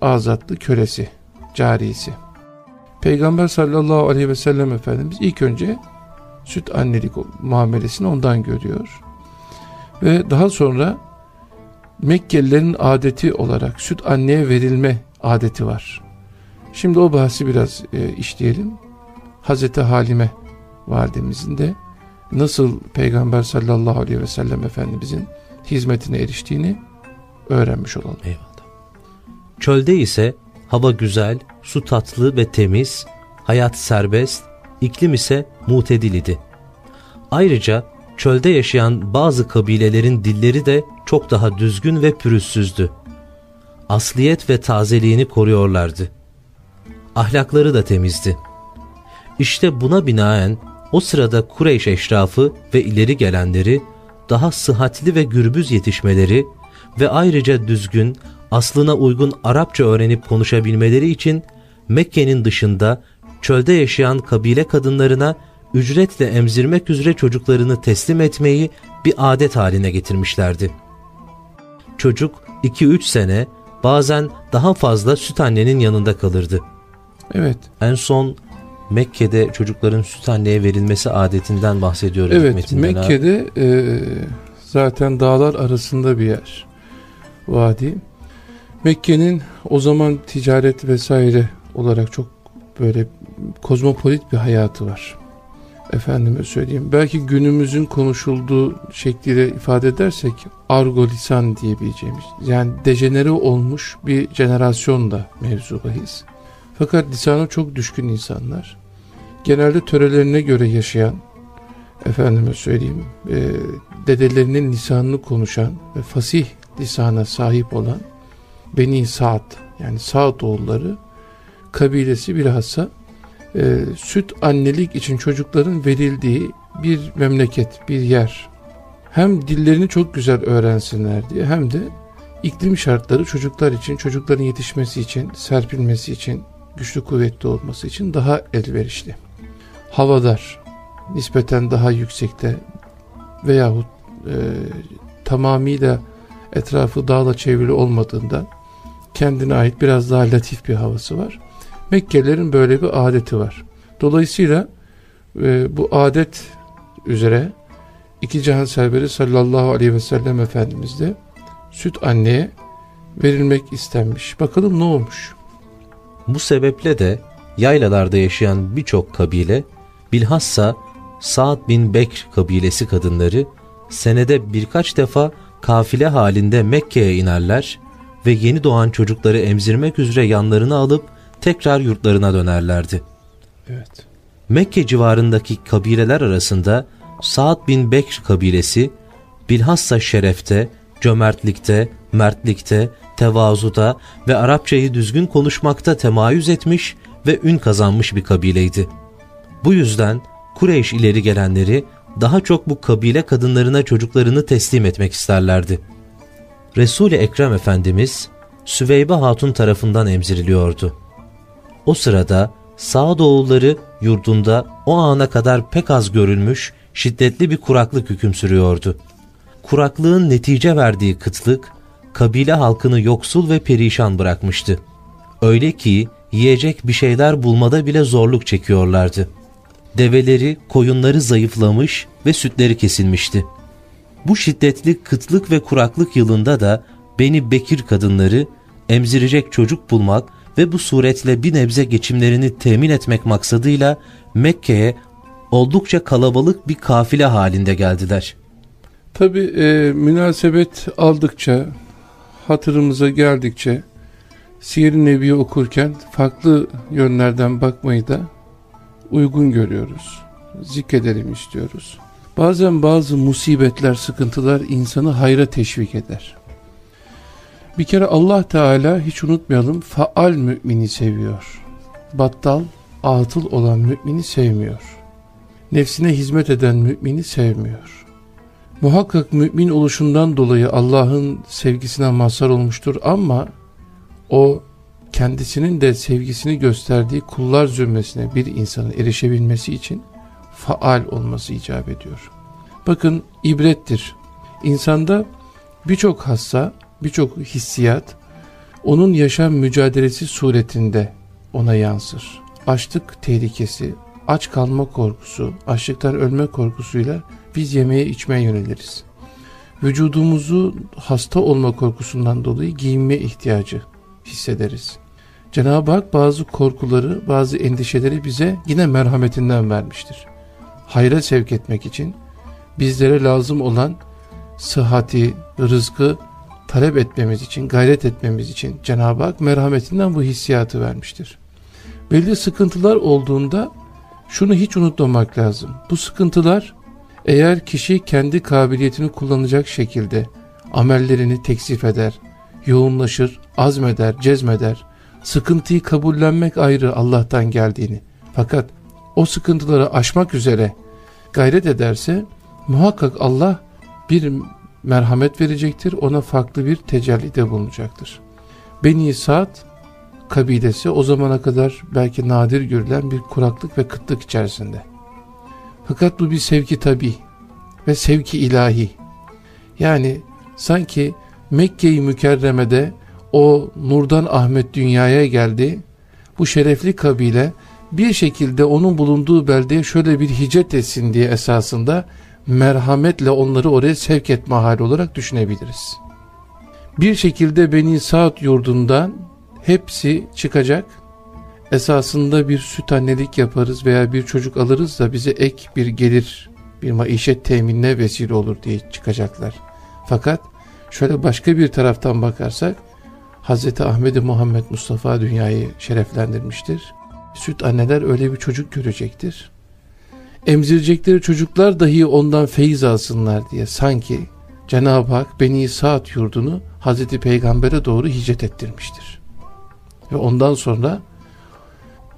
azatlı kölesi, carisi. Peygamber sallallahu aleyhi ve sellem Efendimiz ilk önce süt annelik muamelesini ondan görüyor. Ve daha sonra Mekkelilerin adeti olarak süt anneye verilme adeti var. Şimdi o bahsi biraz e, işleyelim. Hazreti Halime validemizin de nasıl Peygamber sallallahu aleyhi ve sellem Efendimizin hizmetine eriştiğini öğrenmiş olalım. Eyvallah. Çölde ise hava güzel, su tatlı ve temiz, hayat serbest, iklim ise mutedil idi. Ayrıca çölde yaşayan bazı kabilelerin dilleri de çok daha düzgün ve pürüzsüzdü. Asliyet ve tazeliğini koruyorlardı. Ahlakları da temizdi. İşte buna binaen o sırada Kureyş eşrafı ve ileri gelenleri daha sıhhatli ve gürbüz yetişmeleri ve ayrıca düzgün, aslına uygun Arapça öğrenip konuşabilmeleri için Mekke'nin dışında çölde yaşayan kabile kadınlarına ücretle emzirmek üzere çocuklarını teslim etmeyi bir adet haline getirmişlerdi. Çocuk 2-3 sene bazen daha fazla süt annenin yanında kalırdı. Evet. En son Mekke'de çocukların süt anneye verilmesi adetinden bahsediyoruz. Evet Mekke'de e, zaten dağlar arasında bir yer. Vadi. Mekke'nin o zaman ticaret vesaire olarak çok böyle kozmopolit bir hayatı var. Efendime söyleyeyim. Belki günümüzün konuşulduğu şekliyle ifade edersek argo lisan diyebileceğimiz. Yani dejenere olmuş bir jenerasyon da mevzu bahis. Fakat lisana çok düşkün insanlar. Genelde törelerine göre yaşayan, efendime söyleyeyim, e, dedelerinin lisanını konuşan ve fasih lisana sahip olan Beni Saad yani Saad oğulları kabilesi bilhassa e, süt annelik için çocukların verildiği bir memleket, bir yer. Hem dillerini çok güzel öğrensinler diye hem de iklim şartları çocuklar için, çocukların yetişmesi için, serpilmesi için, güçlü kuvvetli olması için daha elverişli. Havadar, nispeten daha yüksekte veyahut e, tamamıyla etrafı dağla çevrili olmadığından kendine ait biraz daha latif bir havası var. Mekkelilerin böyle bir adeti var. Dolayısıyla e, bu adet üzere iki cihan serveri sallallahu aleyhi ve sellem Efendimiz de süt anneye verilmek istenmiş. Bakalım ne olmuş? Bu sebeple de yaylalarda yaşayan birçok kabile, bilhassa Sa'd bin Bekr kabilesi kadınları senede birkaç defa kafile halinde Mekke'ye inerler ve yeni doğan çocukları emzirmek üzere yanlarına alıp tekrar yurtlarına dönerlerdi. Evet. Mekke civarındaki kabileler arasında Sa'd bin Bekr kabilesi bilhassa şerefte, cömertlikte, mertlikte, tevazuda ve Arapçayı düzgün konuşmakta temayüz etmiş ve ün kazanmış bir kabileydi. Bu yüzden Kureyş ileri gelenleri daha çok bu kabile kadınlarına çocuklarını teslim etmek isterlerdi. Resul-i Ekrem Efendimiz Süveybe Hatun tarafından emziriliyordu. O sırada Sağdoğulları yurdunda o ana kadar pek az görülmüş şiddetli bir kuraklık hüküm sürüyordu. Kuraklığın netice verdiği kıtlık kabile halkını yoksul ve perişan bırakmıştı. Öyle ki yiyecek bir şeyler bulmada bile zorluk çekiyorlardı. Develeri, koyunları zayıflamış ve sütleri kesilmişti. Bu şiddetli kıtlık ve kuraklık yılında da Beni Bekir kadınları emzirecek çocuk bulmak ve bu suretle bir nebze geçimlerini temin etmek maksadıyla Mekke'ye oldukça kalabalık bir kafile halinde geldiler. Tabi e, münasebet aldıkça, hatırımıza geldikçe Siyer-i Nebi'yi okurken farklı yönlerden bakmayı da uygun görüyoruz. Zikredelim istiyoruz. Bazen bazı musibetler, sıkıntılar insanı hayra teşvik eder. Bir kere Allah Teala hiç unutmayalım faal mümini seviyor. Battal, atıl olan mümini sevmiyor. Nefsine hizmet eden mümini sevmiyor. Muhakkak mümin oluşundan dolayı Allah'ın sevgisine mazhar olmuştur ama o kendisinin de sevgisini gösterdiği kullar zümresine bir insanın erişebilmesi için faal olması icap ediyor. Bakın ibrettir. İnsanda birçok hassa, birçok hissiyat onun yaşam mücadelesi suretinde ona yansır. Açlık tehlikesi, aç kalma korkusu, açlıktan ölme korkusuyla biz yemeğe içmeye yöneliriz. Vücudumuzu hasta olma korkusundan dolayı giyinme ihtiyacı hissederiz. Cenab-ı Hak bazı korkuları, bazı endişeleri bize yine merhametinden vermiştir. Hayra sevk etmek için bizlere lazım olan sıhhati, rızkı talep etmemiz için, gayret etmemiz için Cenab-ı Hak merhametinden bu hissiyatı vermiştir. Belli sıkıntılar olduğunda şunu hiç unutmamak lazım. Bu sıkıntılar eğer kişi kendi kabiliyetini kullanacak şekilde amellerini teksif eder, yoğunlaşır, azmeder, cezmeder, sıkıntıyı kabullenmek ayrı Allah'tan geldiğini. Fakat o sıkıntıları aşmak üzere gayret ederse muhakkak Allah bir merhamet verecektir. Ona farklı bir tecellide bulunacaktır. Beni Sa'd kabilesi o zamana kadar belki nadir görülen bir kuraklık ve kıtlık içerisinde. Fakat bu bir sevki tabi ve sevki ilahi. Yani sanki Mekke-i Mükerreme'de o Nurdan Ahmet dünyaya geldi. Bu şerefli kabile bir şekilde onun bulunduğu beldeye şöyle bir hicret etsin diye esasında merhametle onları oraya sevk etme hali olarak düşünebiliriz. Bir şekilde Beni Saat yurdundan hepsi çıkacak. Esasında bir süt annelik yaparız veya bir çocuk alırız da bize ek bir gelir, bir maişet teminine vesile olur diye çıkacaklar. Fakat şöyle başka bir taraftan bakarsak Hz. Ahmet Muhammed Mustafa dünyayı şereflendirmiştir. Süt anneler öyle bir çocuk görecektir. Emzirecekleri çocuklar dahi ondan feyiz alsınlar diye sanki Cenab-ı Hak Beni Saat yurdunu Hz. Peygamber'e doğru hicret ettirmiştir. Ve ondan sonra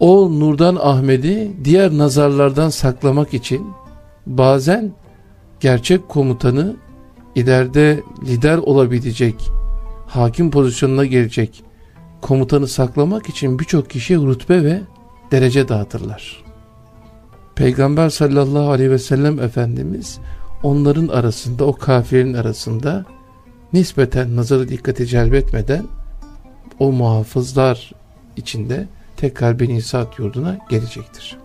o nurdan Ahmet'i diğer nazarlardan saklamak için bazen gerçek komutanı ileride lider olabilecek hakim pozisyonuna gelecek komutanı saklamak için birçok kişiye rütbe ve derece dağıtırlar. Peygamber sallallahu aleyhi ve sellem Efendimiz onların arasında o kafirin arasında nispeten nazarı dikkati celbetmeden o muhafızlar içinde tekrar Beni Saat yurduna gelecektir.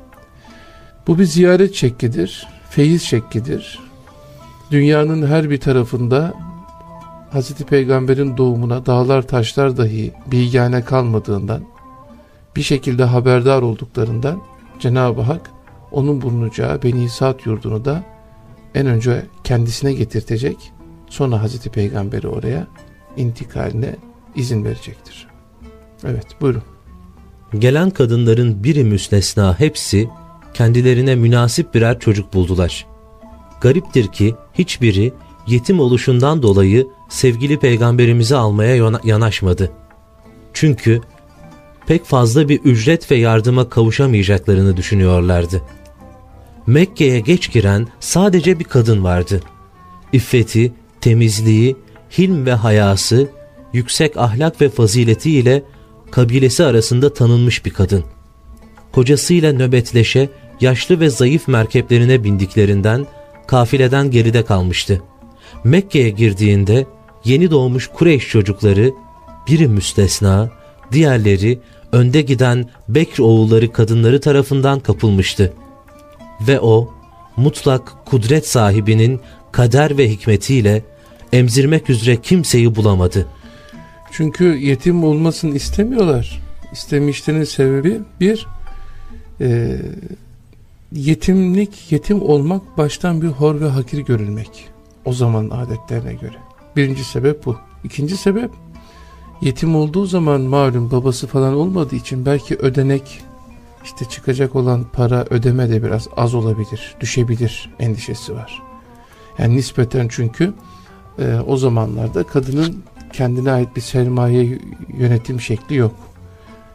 Bu bir ziyaret şeklidir, feyiz şeklidir. Dünyanın her bir tarafında Hazreti Peygamber'in doğumuna dağlar taşlar dahi bilgane kalmadığından bir şekilde haberdar olduklarından Cenab-ı Hak onun bulunacağı Beni Saat yurdunu da en önce kendisine getirtecek sonra Hazreti Peygamber'i oraya intikaline izin verecektir. Evet buyurun. Gelen kadınların biri müstesna hepsi kendilerine münasip birer çocuk buldular. Gariptir ki hiçbiri yetim oluşundan dolayı sevgili peygamberimizi almaya yanaşmadı. Çünkü pek fazla bir ücret ve yardıma kavuşamayacaklarını düşünüyorlardı. Mekke'ye geç giren sadece bir kadın vardı. İffeti, temizliği, hilm ve hayası, yüksek ahlak ve faziletiyle kabilesi arasında tanınmış bir kadın. Kocasıyla nöbetleşe yaşlı ve zayıf merkeplerine bindiklerinden kafileden geride kalmıştı. Mekke'ye girdiğinde yeni doğmuş Kureyş çocukları biri müstesna, diğerleri önde giden Bekr oğulları kadınları tarafından kapılmıştı. Ve o mutlak kudret sahibinin kader ve hikmetiyle emzirmek üzere kimseyi bulamadı. Çünkü yetim olmasını istemiyorlar. İstemişlerin sebebi bir, e, yetimlik, yetim olmak baştan bir hor ve hakir görülmek. O zaman adetlerine göre. Birinci sebep bu. İkinci sebep, yetim olduğu zaman malum babası falan olmadığı için belki ödenek, işte çıkacak olan para ödeme de biraz az olabilir, düşebilir endişesi var. Yani nispeten çünkü e, o zamanlarda kadının kendine ait bir sermaye yönetim şekli yok.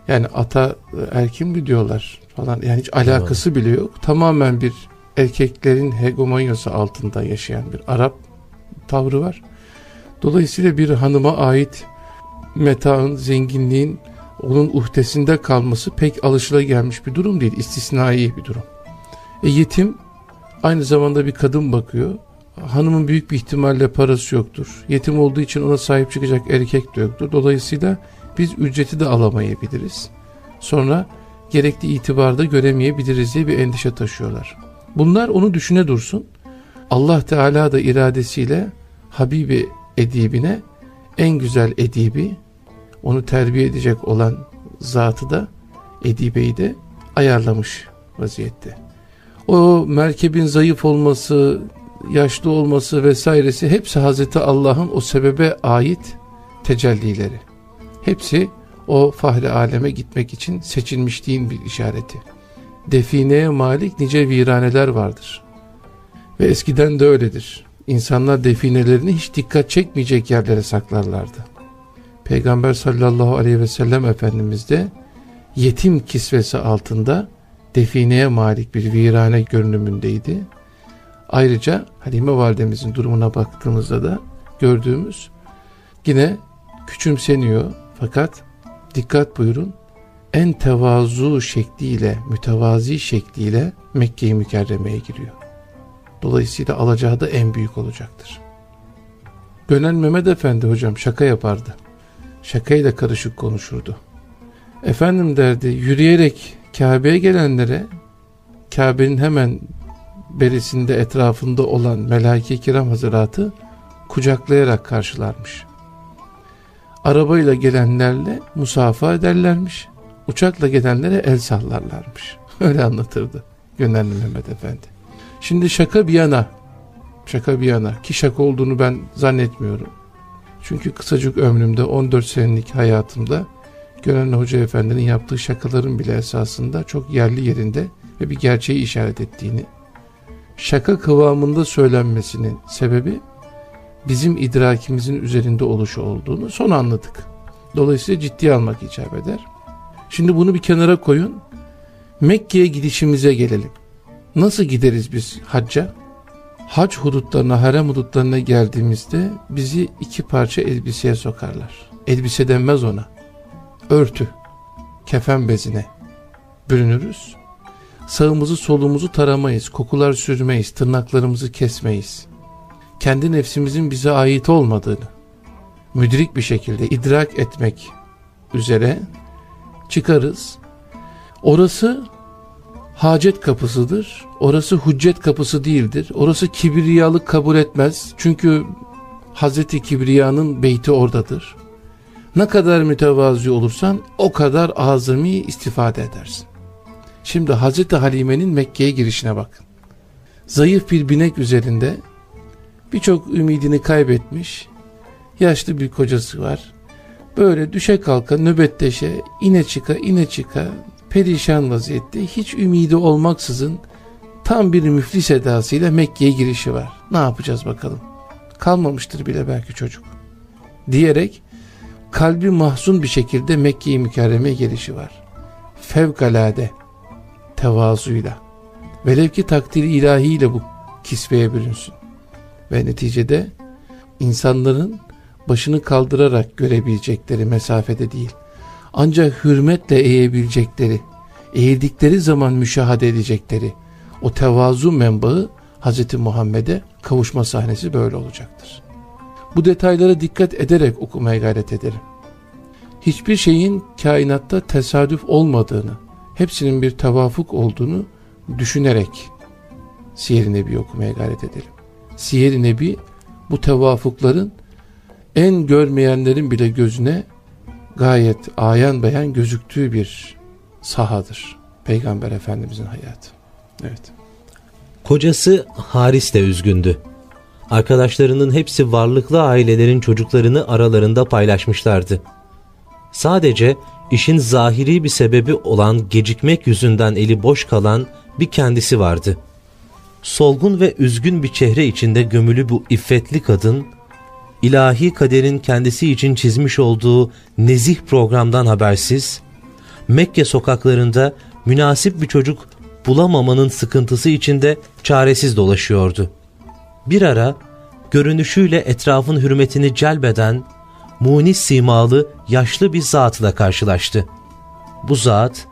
Yani ata e, erkin mi diyorlar falan yani hiç alakası bile yok. Tamamen bir erkeklerin hegemonyası altında yaşayan bir Arap tavrı var. Dolayısıyla bir hanıma ait metaın, zenginliğin onun uhdesinde kalması pek alışılagelmiş bir durum değil. istisnai bir durum. E yetim aynı zamanda bir kadın bakıyor. Hanımın büyük bir ihtimalle parası yoktur. Yetim olduğu için ona sahip çıkacak erkek de yoktur. Dolayısıyla biz ücreti de alamayabiliriz. Sonra gerekli itibarda göremeyebiliriz diye bir endişe taşıyorlar. Bunlar onu düşüne dursun. Allah Teala da iradesiyle Habibi edibine en güzel edibi, onu terbiye edecek olan zatı da edibeyi de ayarlamış vaziyette. O merkebin zayıf olması, yaşlı olması vesairesi hepsi Hazreti Allah'ın o sebebe ait tecellileri. Hepsi o fahri aleme gitmek için seçilmişliğin bir işareti. Defineye malik nice viraneler vardır. Ve eskiden de öyledir. İnsanlar definelerini hiç dikkat çekmeyecek yerlere saklarlardı. Peygamber sallallahu aleyhi ve sellem Efendimiz de yetim kisvesi altında defineye malik bir virane görünümündeydi. Ayrıca Halime validemizin durumuna baktığımızda da gördüğümüz yine küçümseniyor fakat dikkat buyurun en tevazu şekliyle, mütevazi şekliyle Mekke-i Mükerreme'ye giriyor. Dolayısıyla alacağı da en büyük olacaktır. Gönen Mehmet Efendi hocam şaka yapardı. Şakayla karışık konuşurdu. Efendim derdi yürüyerek Kabe'ye gelenlere Kabe'nin hemen berisinde etrafında olan melaike kiram hazıratı kucaklayarak karşılarmış. Arabayla gelenlerle musafa ederlermiş. Uçakla gelenlere el sallarlarmış. Öyle anlatırdı Gönenli Mehmet Efendi. Şimdi şaka bir yana, şaka bir yana ki şaka olduğunu ben zannetmiyorum. Çünkü kısacık ömrümde 14 senelik hayatımda Gönenli Hoca Efendi'nin yaptığı şakaların bile esasında çok yerli yerinde ve bir gerçeği işaret ettiğini, şaka kıvamında söylenmesinin sebebi bizim idrakimizin üzerinde oluşu olduğunu son anladık. Dolayısıyla ciddiye almak icap eder. Şimdi bunu bir kenara koyun. Mekke'ye gidişimize gelelim. Nasıl gideriz biz hacca? Hac hudutlarına, harem hudutlarına geldiğimizde bizi iki parça elbiseye sokarlar. Elbise denmez ona. Örtü, kefen bezine bürünürüz. Sağımızı solumuzu taramayız, kokular sürmeyiz, tırnaklarımızı kesmeyiz. Kendi nefsimizin bize ait olmadığını müdrik bir şekilde idrak etmek üzere çıkarız. Orası hacet kapısıdır. Orası hüccet kapısı değildir. Orası kibriyalık kabul etmez. Çünkü Hazreti Kibriya'nın beyti oradadır. Ne kadar mütevazi olursan o kadar azami istifade edersin. Şimdi Hazreti Halime'nin Mekke'ye girişine bakın. Zayıf bir binek üzerinde birçok ümidini kaybetmiş yaşlı bir kocası var. Böyle düşe kalka nöbetteşe ine çıka ine çıka perişan vaziyette hiç ümidi olmaksızın tam bir müflis edasıyla Mekke'ye girişi var. Ne yapacağız bakalım? Kalmamıştır bile belki çocuk. Diyerek kalbi mahzun bir şekilde Mekke'yi mükerremeye gelişi var. Fevkalade tevazuyla. Velev ki takdir ilahiyle bu kisveye bürünsün. Ve neticede insanların başını kaldırarak görebilecekleri mesafede değil. Ancak hürmetle eğebilecekleri, eğildikleri zaman müşahede edecekleri o tevazu menbaı Hz. Muhammed'e kavuşma sahnesi böyle olacaktır. Bu detaylara dikkat ederek okumaya gayret ederim. Hiçbir şeyin kainatta tesadüf olmadığını, hepsinin bir tevafuk olduğunu düşünerek Siyer-i Nebi okumaya gayret edelim. Siyer-i Nebi bu tevafukların en görmeyenlerin bile gözüne gayet ayan beyan gözüktüğü bir sahadır. Peygamber Efendimizin hayatı. Evet. Kocası Haris de üzgündü. Arkadaşlarının hepsi varlıklı ailelerin çocuklarını aralarında paylaşmışlardı. Sadece işin zahiri bir sebebi olan gecikmek yüzünden eli boş kalan bir kendisi vardı. Solgun ve üzgün bir çehre içinde gömülü bu iffetli kadın, ilahi kaderin kendisi için çizmiş olduğu nezih programdan habersiz, Mekke sokaklarında münasip bir çocuk bulamamanın sıkıntısı içinde çaresiz dolaşıyordu. Bir ara görünüşüyle etrafın hürmetini celbeden munis simalı yaşlı bir zatla karşılaştı. Bu zat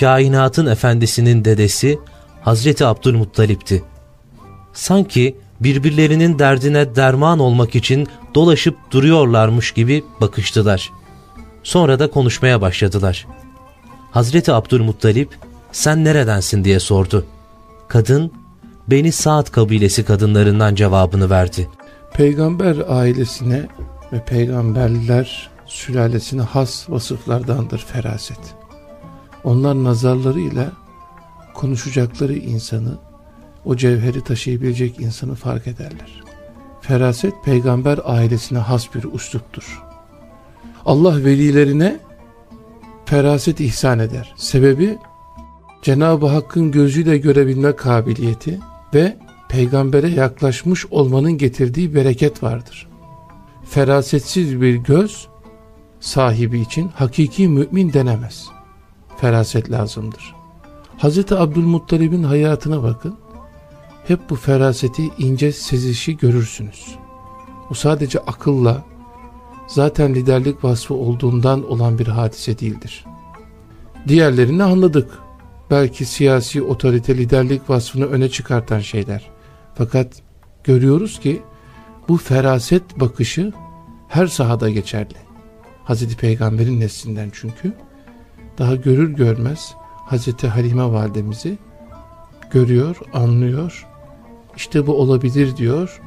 kainatın efendisinin dedesi Hazreti Abdülmuttalip'ti. Sanki birbirlerinin derdine derman olmak için dolaşıp duruyorlarmış gibi bakıştılar. Sonra da konuşmaya başladılar. Hazreti Abdülmuttalip sen neredensin diye sordu. Kadın beni Saat kabilesi kadınlarından cevabını verdi. Peygamber ailesine ve peygamberler sülalesine has vasıflardandır feraset. Onlar nazarlarıyla konuşacakları insanı, o cevheri taşıyabilecek insanı fark ederler. Feraset peygamber ailesine has bir usluptur. Allah velilerine feraset ihsan eder. Sebebi Cenab-ı Hakk'ın gözüyle görebilme kabiliyeti ve peygambere yaklaşmış olmanın getirdiği bereket vardır. Ferasetsiz bir göz sahibi için hakiki mümin denemez. Feraset lazımdır. Hz. Abdülmuttalib'in hayatına bakın. Hep bu feraseti ince sezişi görürsünüz. O sadece akılla, zaten liderlik vasfı olduğundan olan bir hadise değildir. Diğerlerini anladık belki siyasi otorite liderlik vasfını öne çıkartan şeyler. Fakat görüyoruz ki bu feraset bakışı her sahada geçerli. Hazreti Peygamber'in neslinden çünkü daha görür görmez Hazreti Halime validemizi görüyor, anlıyor. İşte bu olabilir diyor.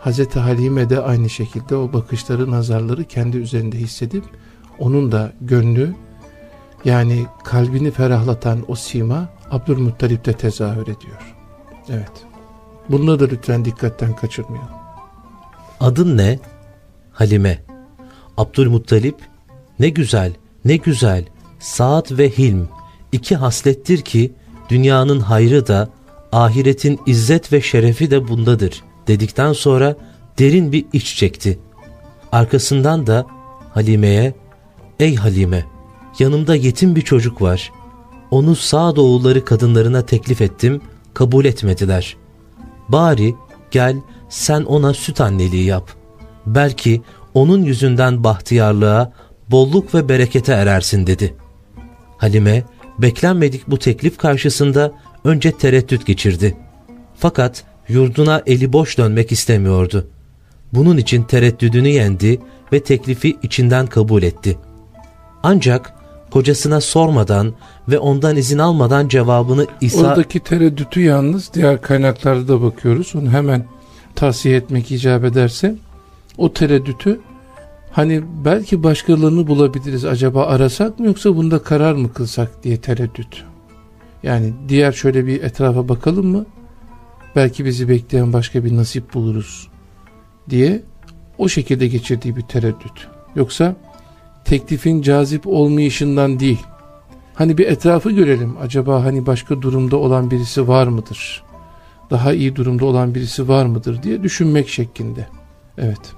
Hazreti Halime de aynı şekilde o bakışları, nazarları kendi üzerinde hissedip onun da gönlü yani kalbini ferahlatan o sima Abdülmuttalip'te tezahür ediyor. Evet. Bunları da lütfen dikkatten kaçırmayalım. Adın ne? Halime. Abdülmuttalip ne güzel, ne güzel, saat ve hilm iki haslettir ki dünyanın hayrı da ahiretin izzet ve şerefi de bundadır dedikten sonra derin bir iç çekti. Arkasından da Halime'ye ey Halime yanımda yetim bir çocuk var. Onu sağ doğulları kadınlarına teklif ettim, kabul etmediler. Bari gel sen ona süt anneliği yap. Belki onun yüzünden bahtiyarlığa, bolluk ve berekete erersin dedi. Halime beklenmedik bu teklif karşısında önce tereddüt geçirdi. Fakat yurduna eli boş dönmek istemiyordu. Bunun için tereddüdünü yendi ve teklifi içinden kabul etti. Ancak kocasına sormadan ve ondan izin almadan cevabını İsa... Oradaki tereddütü yalnız diğer kaynaklarda da bakıyoruz. Onu hemen tavsiye etmek icap ederse o tereddütü hani belki başkalarını bulabiliriz acaba arasak mı yoksa bunda karar mı kılsak diye tereddüt. Yani diğer şöyle bir etrafa bakalım mı? Belki bizi bekleyen başka bir nasip buluruz diye o şekilde geçirdiği bir tereddüt. Yoksa teklifin cazip olmayışından değil. Hani bir etrafı görelim. Acaba hani başka durumda olan birisi var mıdır? Daha iyi durumda olan birisi var mıdır diye düşünmek şeklinde. Evet.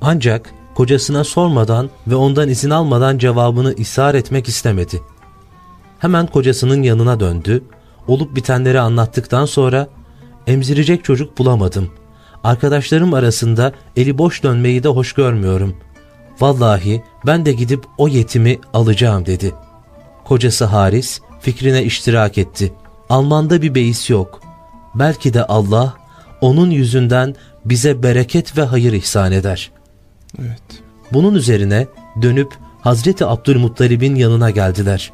Ancak kocasına sormadan ve ondan izin almadan cevabını ishar etmek istemedi. Hemen kocasının yanına döndü. Olup bitenleri anlattıktan sonra emzirecek çocuk bulamadım. Arkadaşlarım arasında eli boş dönmeyi de hoş görmüyorum. Vallahi ben de gidip o yetimi alacağım dedi. Kocası Haris fikrine iştirak etti. Almanda bir beis yok. Belki de Allah onun yüzünden bize bereket ve hayır ihsan eder. Evet. Bunun üzerine dönüp Hazreti Abdülmuttalib'in yanına geldiler.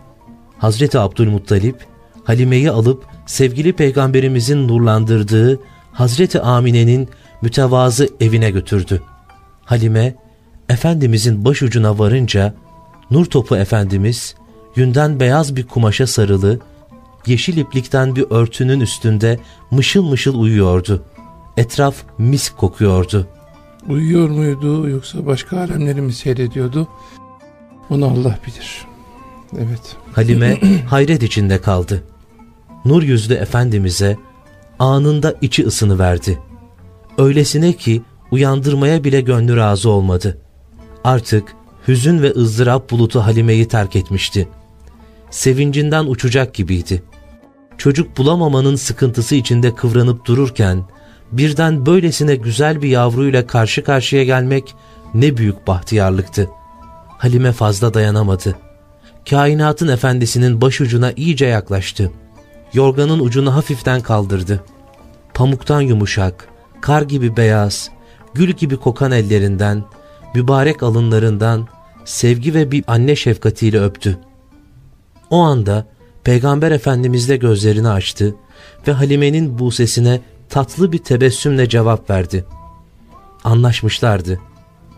Hazreti Abdülmuttalip Halime'yi alıp sevgili peygamberimizin nurlandırdığı Hazreti Amine'nin mütevazı evine götürdü. Halime Efendimizin başucuna varınca Nur Topu Efendimiz yünden beyaz bir kumaşa sarılı, yeşil iplikten bir örtünün üstünde mışıl mışıl uyuyordu. Etraf misk kokuyordu. Uyuyor muydu yoksa başka alemleri mi seyrediyordu? Onu Allah bilir. Evet. Halime hayret içinde kaldı. Nur yüzlü Efendimiz'e anında içi ısını verdi. Öylesine ki uyandırmaya bile gönlü razı olmadı. Artık hüzün ve ızdırap bulutu Halime'yi terk etmişti. Sevincinden uçacak gibiydi. Çocuk bulamamanın sıkıntısı içinde kıvranıp dururken birden böylesine güzel bir yavruyla karşı karşıya gelmek ne büyük bahtiyarlıktı. Halime fazla dayanamadı. Kainatın efendisinin başucuna iyice yaklaştı. Yorganın ucunu hafiften kaldırdı. Pamuktan yumuşak, kar gibi beyaz, gül gibi kokan ellerinden, mübarek alınlarından sevgi ve bir anne şefkatiyle öptü. O anda Peygamber Efendimiz de gözlerini açtı ve Halime'nin bu sesine tatlı bir tebessümle cevap verdi. Anlaşmışlardı.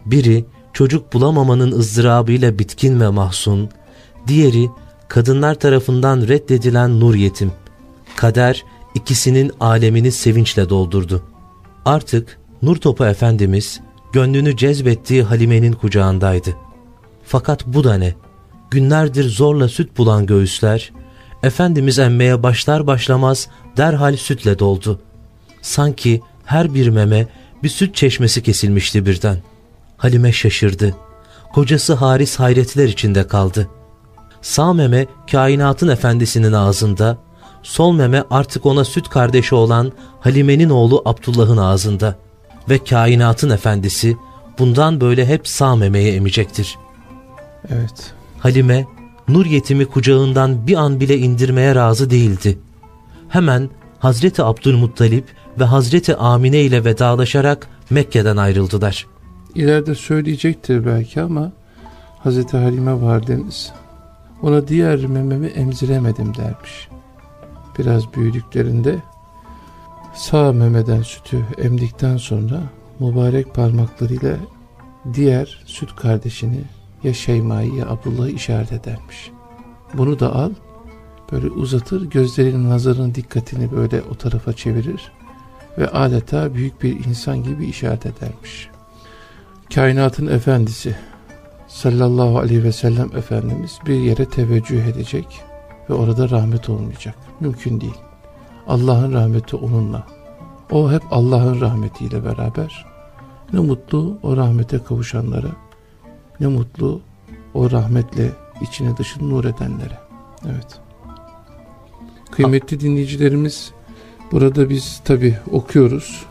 Biri çocuk bulamamanın ızdırabıyla bitkin ve mahzun, diğeri kadınlar tarafından reddedilen nur yetim. Kader ikisinin alemini sevinçle doldurdu. Artık Nur Topu Efendimiz gönlünü cezbettiği Halime'nin kucağındaydı. Fakat bu da ne? Günlerdir zorla süt bulan göğüsler, Efendimiz emmeye başlar başlamaz derhal sütle doldu. Sanki her bir meme bir süt çeşmesi kesilmişti birden. Halime şaşırdı. Kocası Haris hayretler içinde kaldı. Sağ meme kainatın efendisinin ağzında, sol meme artık ona süt kardeşi olan Halime'nin oğlu Abdullah'ın ağzında ve kainatın efendisi bundan böyle hep sağ memeye emecektir. Evet. Halime nur yetimi kucağından bir an bile indirmeye razı değildi. Hemen Hazreti Abdülmuttalip ve Hazreti Amine ile vedalaşarak Mekke'den ayrıldılar. İleride söyleyecektir belki ama Hazreti Halime validemiz ona diğer mememi emziremedim dermiş. Biraz büyüdüklerinde sağ memeden sütü emdikten sonra mübarek parmaklarıyla diğer süt kardeşini ya Şeyma'yı ya Abdullah'ı işaret edermiş. Bunu da al, böyle uzatır, gözlerinin nazarının dikkatini böyle o tarafa çevirir ve adeta büyük bir insan gibi işaret edermiş. Kainatın efendisi sallallahu aleyhi ve sellem Efendimiz bir yere teveccüh edecek ve orada rahmet olmayacak. Mümkün değil. Allah'ın rahmeti onunla. O hep Allah'ın rahmetiyle beraber. Ne mutlu o rahmete kavuşanlara. Ne mutlu o rahmetle içine dışını nur edenlere. Evet. Kıymetli dinleyicilerimiz burada biz tabi okuyoruz.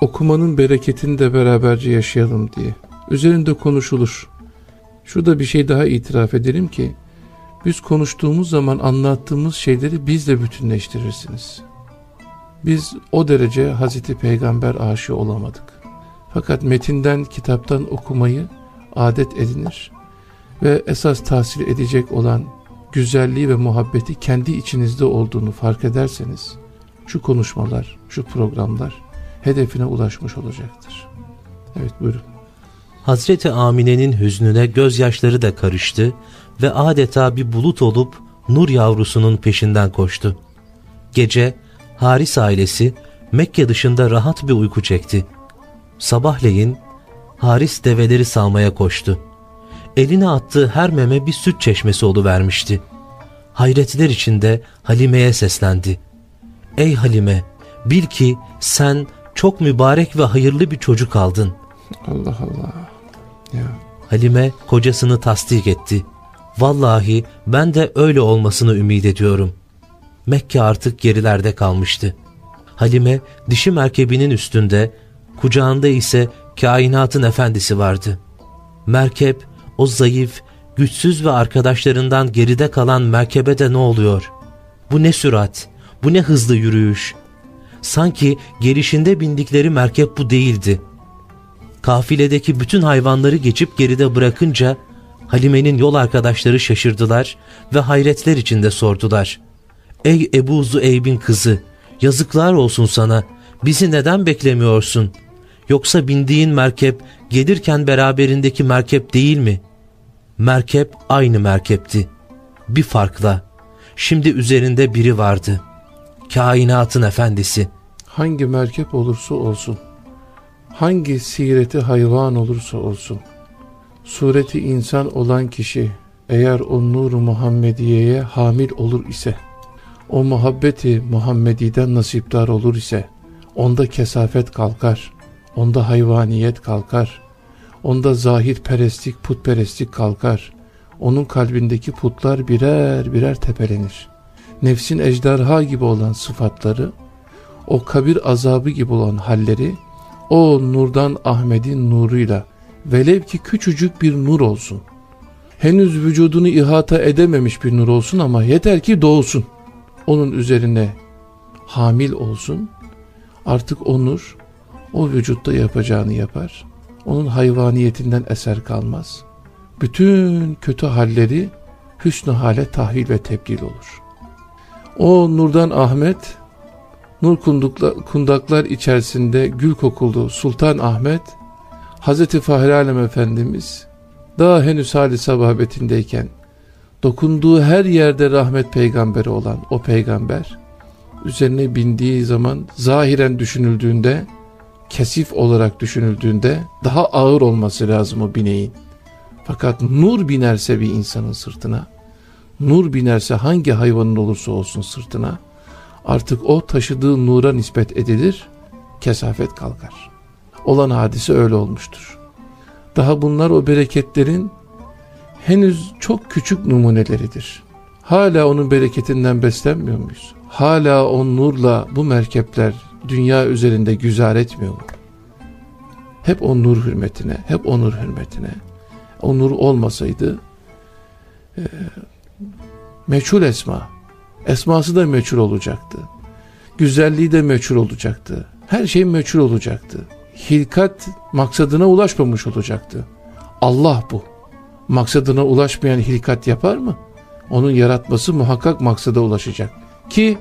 Okumanın bereketini de beraberce yaşayalım diye. Üzerinde konuşulur. Şurada bir şey daha itiraf edelim ki biz konuştuğumuz zaman anlattığımız şeyleri biz de bütünleştirirsiniz. Biz o derece Hazreti Peygamber aşığı olamadık. Fakat metinden, kitaptan okumayı adet edinir ve esas tahsil edecek olan güzelliği ve muhabbeti kendi içinizde olduğunu fark ederseniz şu konuşmalar, şu programlar hedefine ulaşmış olacaktır. Evet buyurun. Hazreti Amine'nin hüznüne gözyaşları da karıştı ve adeta bir bulut olup Nur yavrusunun peşinden koştu. Gece Haris ailesi Mekke dışında rahat bir uyku çekti. Sabahleyin Haris develeri salmaya koştu. Eline attığı her meme bir süt çeşmesi vermişti. Hayretler içinde Halime'ye seslendi. Ey Halime, bil ki sen çok mübarek ve hayırlı bir çocuk aldın. Allah Allah. Ya. Halime kocasını tasdik etti. Vallahi ben de öyle olmasını ümit ediyorum. Mekke artık gerilerde kalmıştı. Halime dişi merkebinin üstünde, kucağında ise kainatın efendisi vardı. Merkep o zayıf, güçsüz ve arkadaşlarından geride kalan merkebe de ne oluyor? Bu ne sürat, bu ne hızlı yürüyüş. Sanki gelişinde bindikleri merkep bu değildi. Kafiledeki bütün hayvanları geçip geride bırakınca Halime'nin yol arkadaşları şaşırdılar ve hayretler içinde sordular. Ey Ebu Zueyb'in kızı, yazıklar olsun sana, bizi neden beklemiyorsun? Yoksa bindiğin merkep gelirken beraberindeki merkep değil mi? Merkep aynı merkepti. Bir farkla. Şimdi üzerinde biri vardı. Kainatın efendisi. Hangi merkep olursa olsun, hangi sireti hayvan olursa olsun, sureti insan olan kişi eğer o nur Muhammediye'ye hamil olur ise, o muhabbeti Muhammedi'den nasipdar olur ise, onda kesafet kalkar, onda hayvaniyet kalkar, onda zahir perestlik, putperestlik kalkar, onun kalbindeki putlar birer birer tepelenir. Nefsin ejderha gibi olan sıfatları, o kabir azabı gibi olan halleri, o nurdan Ahmet'in nuruyla, velev ki küçücük bir nur olsun. Henüz vücudunu ihata edememiş bir nur olsun ama yeter ki doğsun. Onun üzerine hamil olsun. Artık o nur o vücutta yapacağını yapar. Onun hayvaniyetinden eser kalmaz. Bütün kötü halleri hüsnü hale tahvil ve tebdil olur. O nurdan Ahmet, nur kundaklar içerisinde gül kokulu Sultan Ahmet, Hazreti Fahri Alem Efendimiz daha henüz hali sababetindeyken dokunduğu her yerde rahmet peygamberi olan o peygamber üzerine bindiği zaman zahiren düşünüldüğünde kesif olarak düşünüldüğünde daha ağır olması lazım o bineğin. Fakat nur binerse bir insanın sırtına, nur binerse hangi hayvanın olursa olsun sırtına, artık o taşıdığı nura nispet edilir, kesafet kalkar. Olan hadise öyle olmuştur. Daha bunlar o bereketlerin henüz çok küçük numuneleridir. Hala onun bereketinden beslenmiyor muyuz? Hala o nurla bu merkepler dünya üzerinde güzar etmiyor mu? Hep o nur hürmetine, hep o nur hürmetine. O nur olmasaydı e, meçhul esma, esması da meçhul olacaktı. Güzelliği de meçhul olacaktı. Her şey meçhul olacaktı. Hilkat maksadına ulaşmamış olacaktı. Allah bu. Maksadına ulaşmayan hilkat yapar mı? Onun yaratması muhakkak maksada ulaşacak. Ki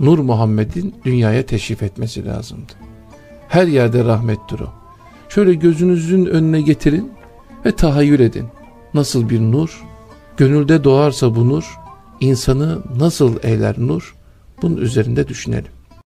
Nur Muhammed'in dünyaya teşrif etmesi lazımdı. Her yerde rahmettir o. Şöyle gözünüzün önüne getirin ve tahayyül edin. Nasıl bir nur? Gönülde doğarsa bu nur, insanı nasıl eyler nur? Bunun üzerinde düşünelim.